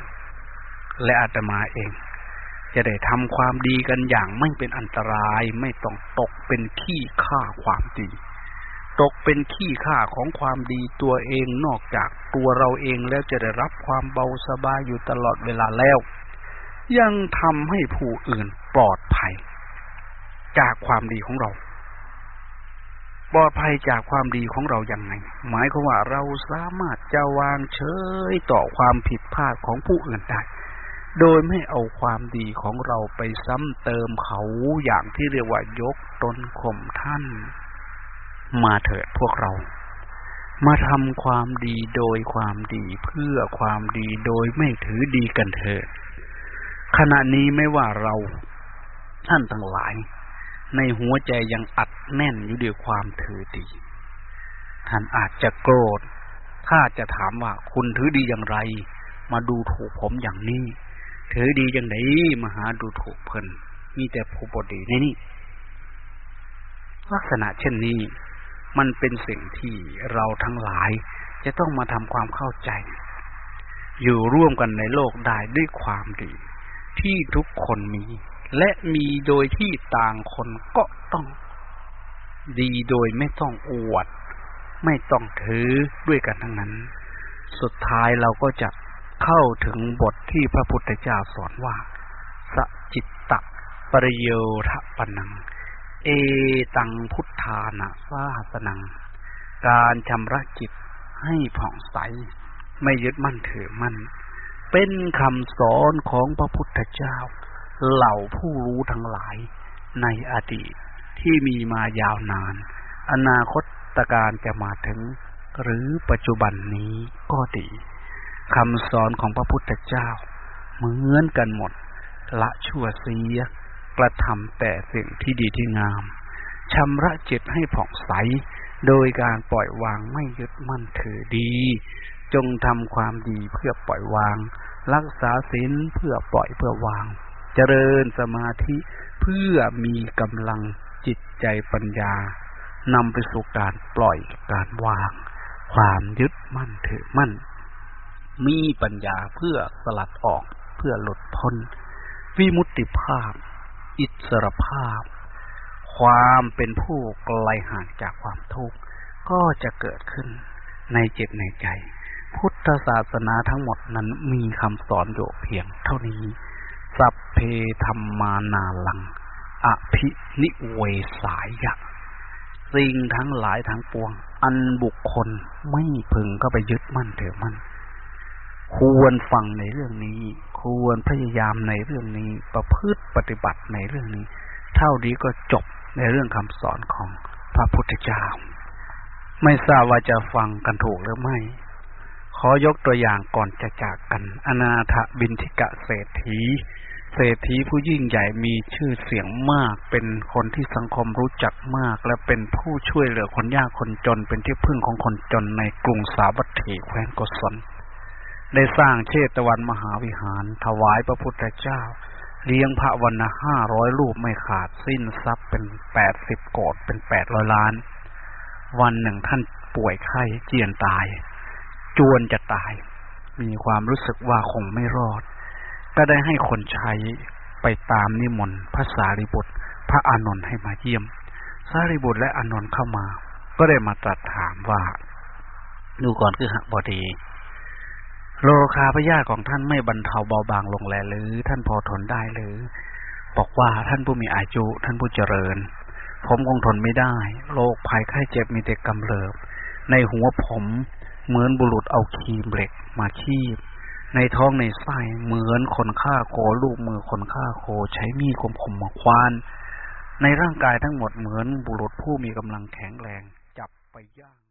และอาตมาเอง จะได้ทำความดีกันอย่างไม่เป็นอันตรายไม่ต้องตกเป็นขี้ข้าความดีตกเป็นขี้ข้าของความดีตัวเองนอกจากตัวเราเองแล้วจะได้รับความเบาสบายอยู่ตลอดเวลาแล้ว ยังทำให้ผู้อื่นปลอดภัย จากความดีของเรา ปลอดภัยจากความดีของเราอย่างไง หมายความว่าเราสามารถจะวางเฉยต่อความผิดพลาดของผู้อื่นได้ โดยไม่เอาความดีของเราไปซ้ำเติมเขาอย่างที่เรียกว่ายกตนข่มท่าน มาเถิดพวกเรามาทำความดีโดยความดีเพื่อความดีโดยไม่ถือดีกันเถิด ขณะนี้ไม่ว่าเราท่านทั้งหลาย ในหัวใจยังอัดแน่นอยู่ด้วยความถือดี ท่านอาจจะโกรธ ถ้าจะถามว่าคุณถือดีอย่างไร มาดูถูกผมอย่างนี้ ถือดีจังไดมาหาดูถูกเพิ่นมีแต่ผู้บดีในนี่ลักษณะเช่นนี้ มันเป็นสิ่งที่เราทั้งหลาย จะต้องมาทำความเข้าใจ อยู่ร่วมกันในโลกได้ด้วยความดี ที่ทุกคนมี และมีโดยที่ต่างคนก็ต้อง ดีโดยไม่ต้องอวด ไม่ต้องถือด้วยกันทั้งนั้น สุดท้ายเราก็จะเข้าถึงบทที่พระพุทธเจ้าสอนว่าสจิตตะปริโยทะปนัง เอตังพุทธานะสาสนัง การชำระจิตให้ผ่องใส ไม่ยึดมั่นถือมั่น เป็นคำสอนของพระพุทธเจ้า เหล่าผู้รู้ทั้งหลายในอดีตที่มีมายาวนาน อนาคตการจะมาถึง หรือปัจจุบันนี้ก็ดีคำสอนของพระพุทธเจ้า เหมือนกันหมด ละชั่วเสีย กระทำแต่สิ่งที่ดีที่งามชำระจิตให้ผ่องใส โดยการปล่อยวางไม่ยึดมั่นถือดี จงทำความดีเพื่อปล่อยวาง รักษาศีลเพื่อปล่อยเพื่อวาง เจริญสมาธิเพื่อมีกำลังจิตใจปัญญานำไปสู่การปล่อยการวาง ความยึดมั่นถือมั่น มีปัญญาเพื่อสลัดออกเพื่อหลุดพ้น วิมุตติภาพ อิสรภาพ ความเป็นผู้ไกลห่างจากความทุกข์ก็จะเกิดขึ้นในจิตในใจ พุทธศาสนาทั้งหมดนั้นมีคำสอนอยู่เพียงเท่านี้ สัพเพธรรมานาลัง อภินิเวสายะสิ่งทั้งหลายทั้งปวง อันบุคคลไม่พึงก็ไปยึดมั่นถือมั่นควรฟังในเรื่องนี้ ควรพยายามในเรื่องนี้ ประพฤติปฏิบัติในเรื่องนี้ เท่านี้ก็จบในเรื่องคำสอนของพระพุทธเจ้า ไม่ทราบว่าจะฟังกันถูกหรือไม่ ขอยกตัวอย่างก่อนจะจากกัน อนาถบินทิกะเศรษฐี เศรษฐีผู้ยิ่งใหญ่มีชื่อเสียงมาก เป็นคนที่สังคมรู้จักมาก และเป็นผู้ช่วยเหลือคนยากคนจน เป็นที่พึ่งของคนจนในกรุงสาวัตถีแคว้นกศลได้สร้างเชตวันมหาวิหาร ถวายพระพุทธเจ้า เลี้ยงพระวันละห้าร้อยรูปไม่ขาดสิ้นทรัพย์เป็นแปดสิบโกดเป็นแปดร้อยล้าน วันหนึ่งท่านป่วยไข้เจียนตาย จวนจะตาย มีความรู้สึกว่าคงไม่รอด ก็ได้ให้คนใช้ไปตามนิมนต์พระสารีบุตร พระอานนท์ให้มาเยี่ยม สารีบุตรและอานนท์เข้ามา ก็ได้มาตรัสถามว่า ดูก่อนคือหักบอดีโลคาพยาของท่านไม่บรรเทาเบาบางลงแลหรือ ท่านพอทนได้หรือ บอกว่าท่านผู้มีอายุท่านผู้เจริญ ผมคงทนไม่ได้ โรคภัยไข้เจ็บมีแต่กำเริบ ในหัวผม เหมือนบุรุษเอาคีมเหล็กมาคีบ ในท้องในไส้เหมือนคนฆ่าโคลูกมือคนฆ่าโคใช้มีดคมคมมาควาน ในร่างกายทั้งหมดเหมือนบุรุษผู้มีกำลังแข็งแรง จับไปย่าง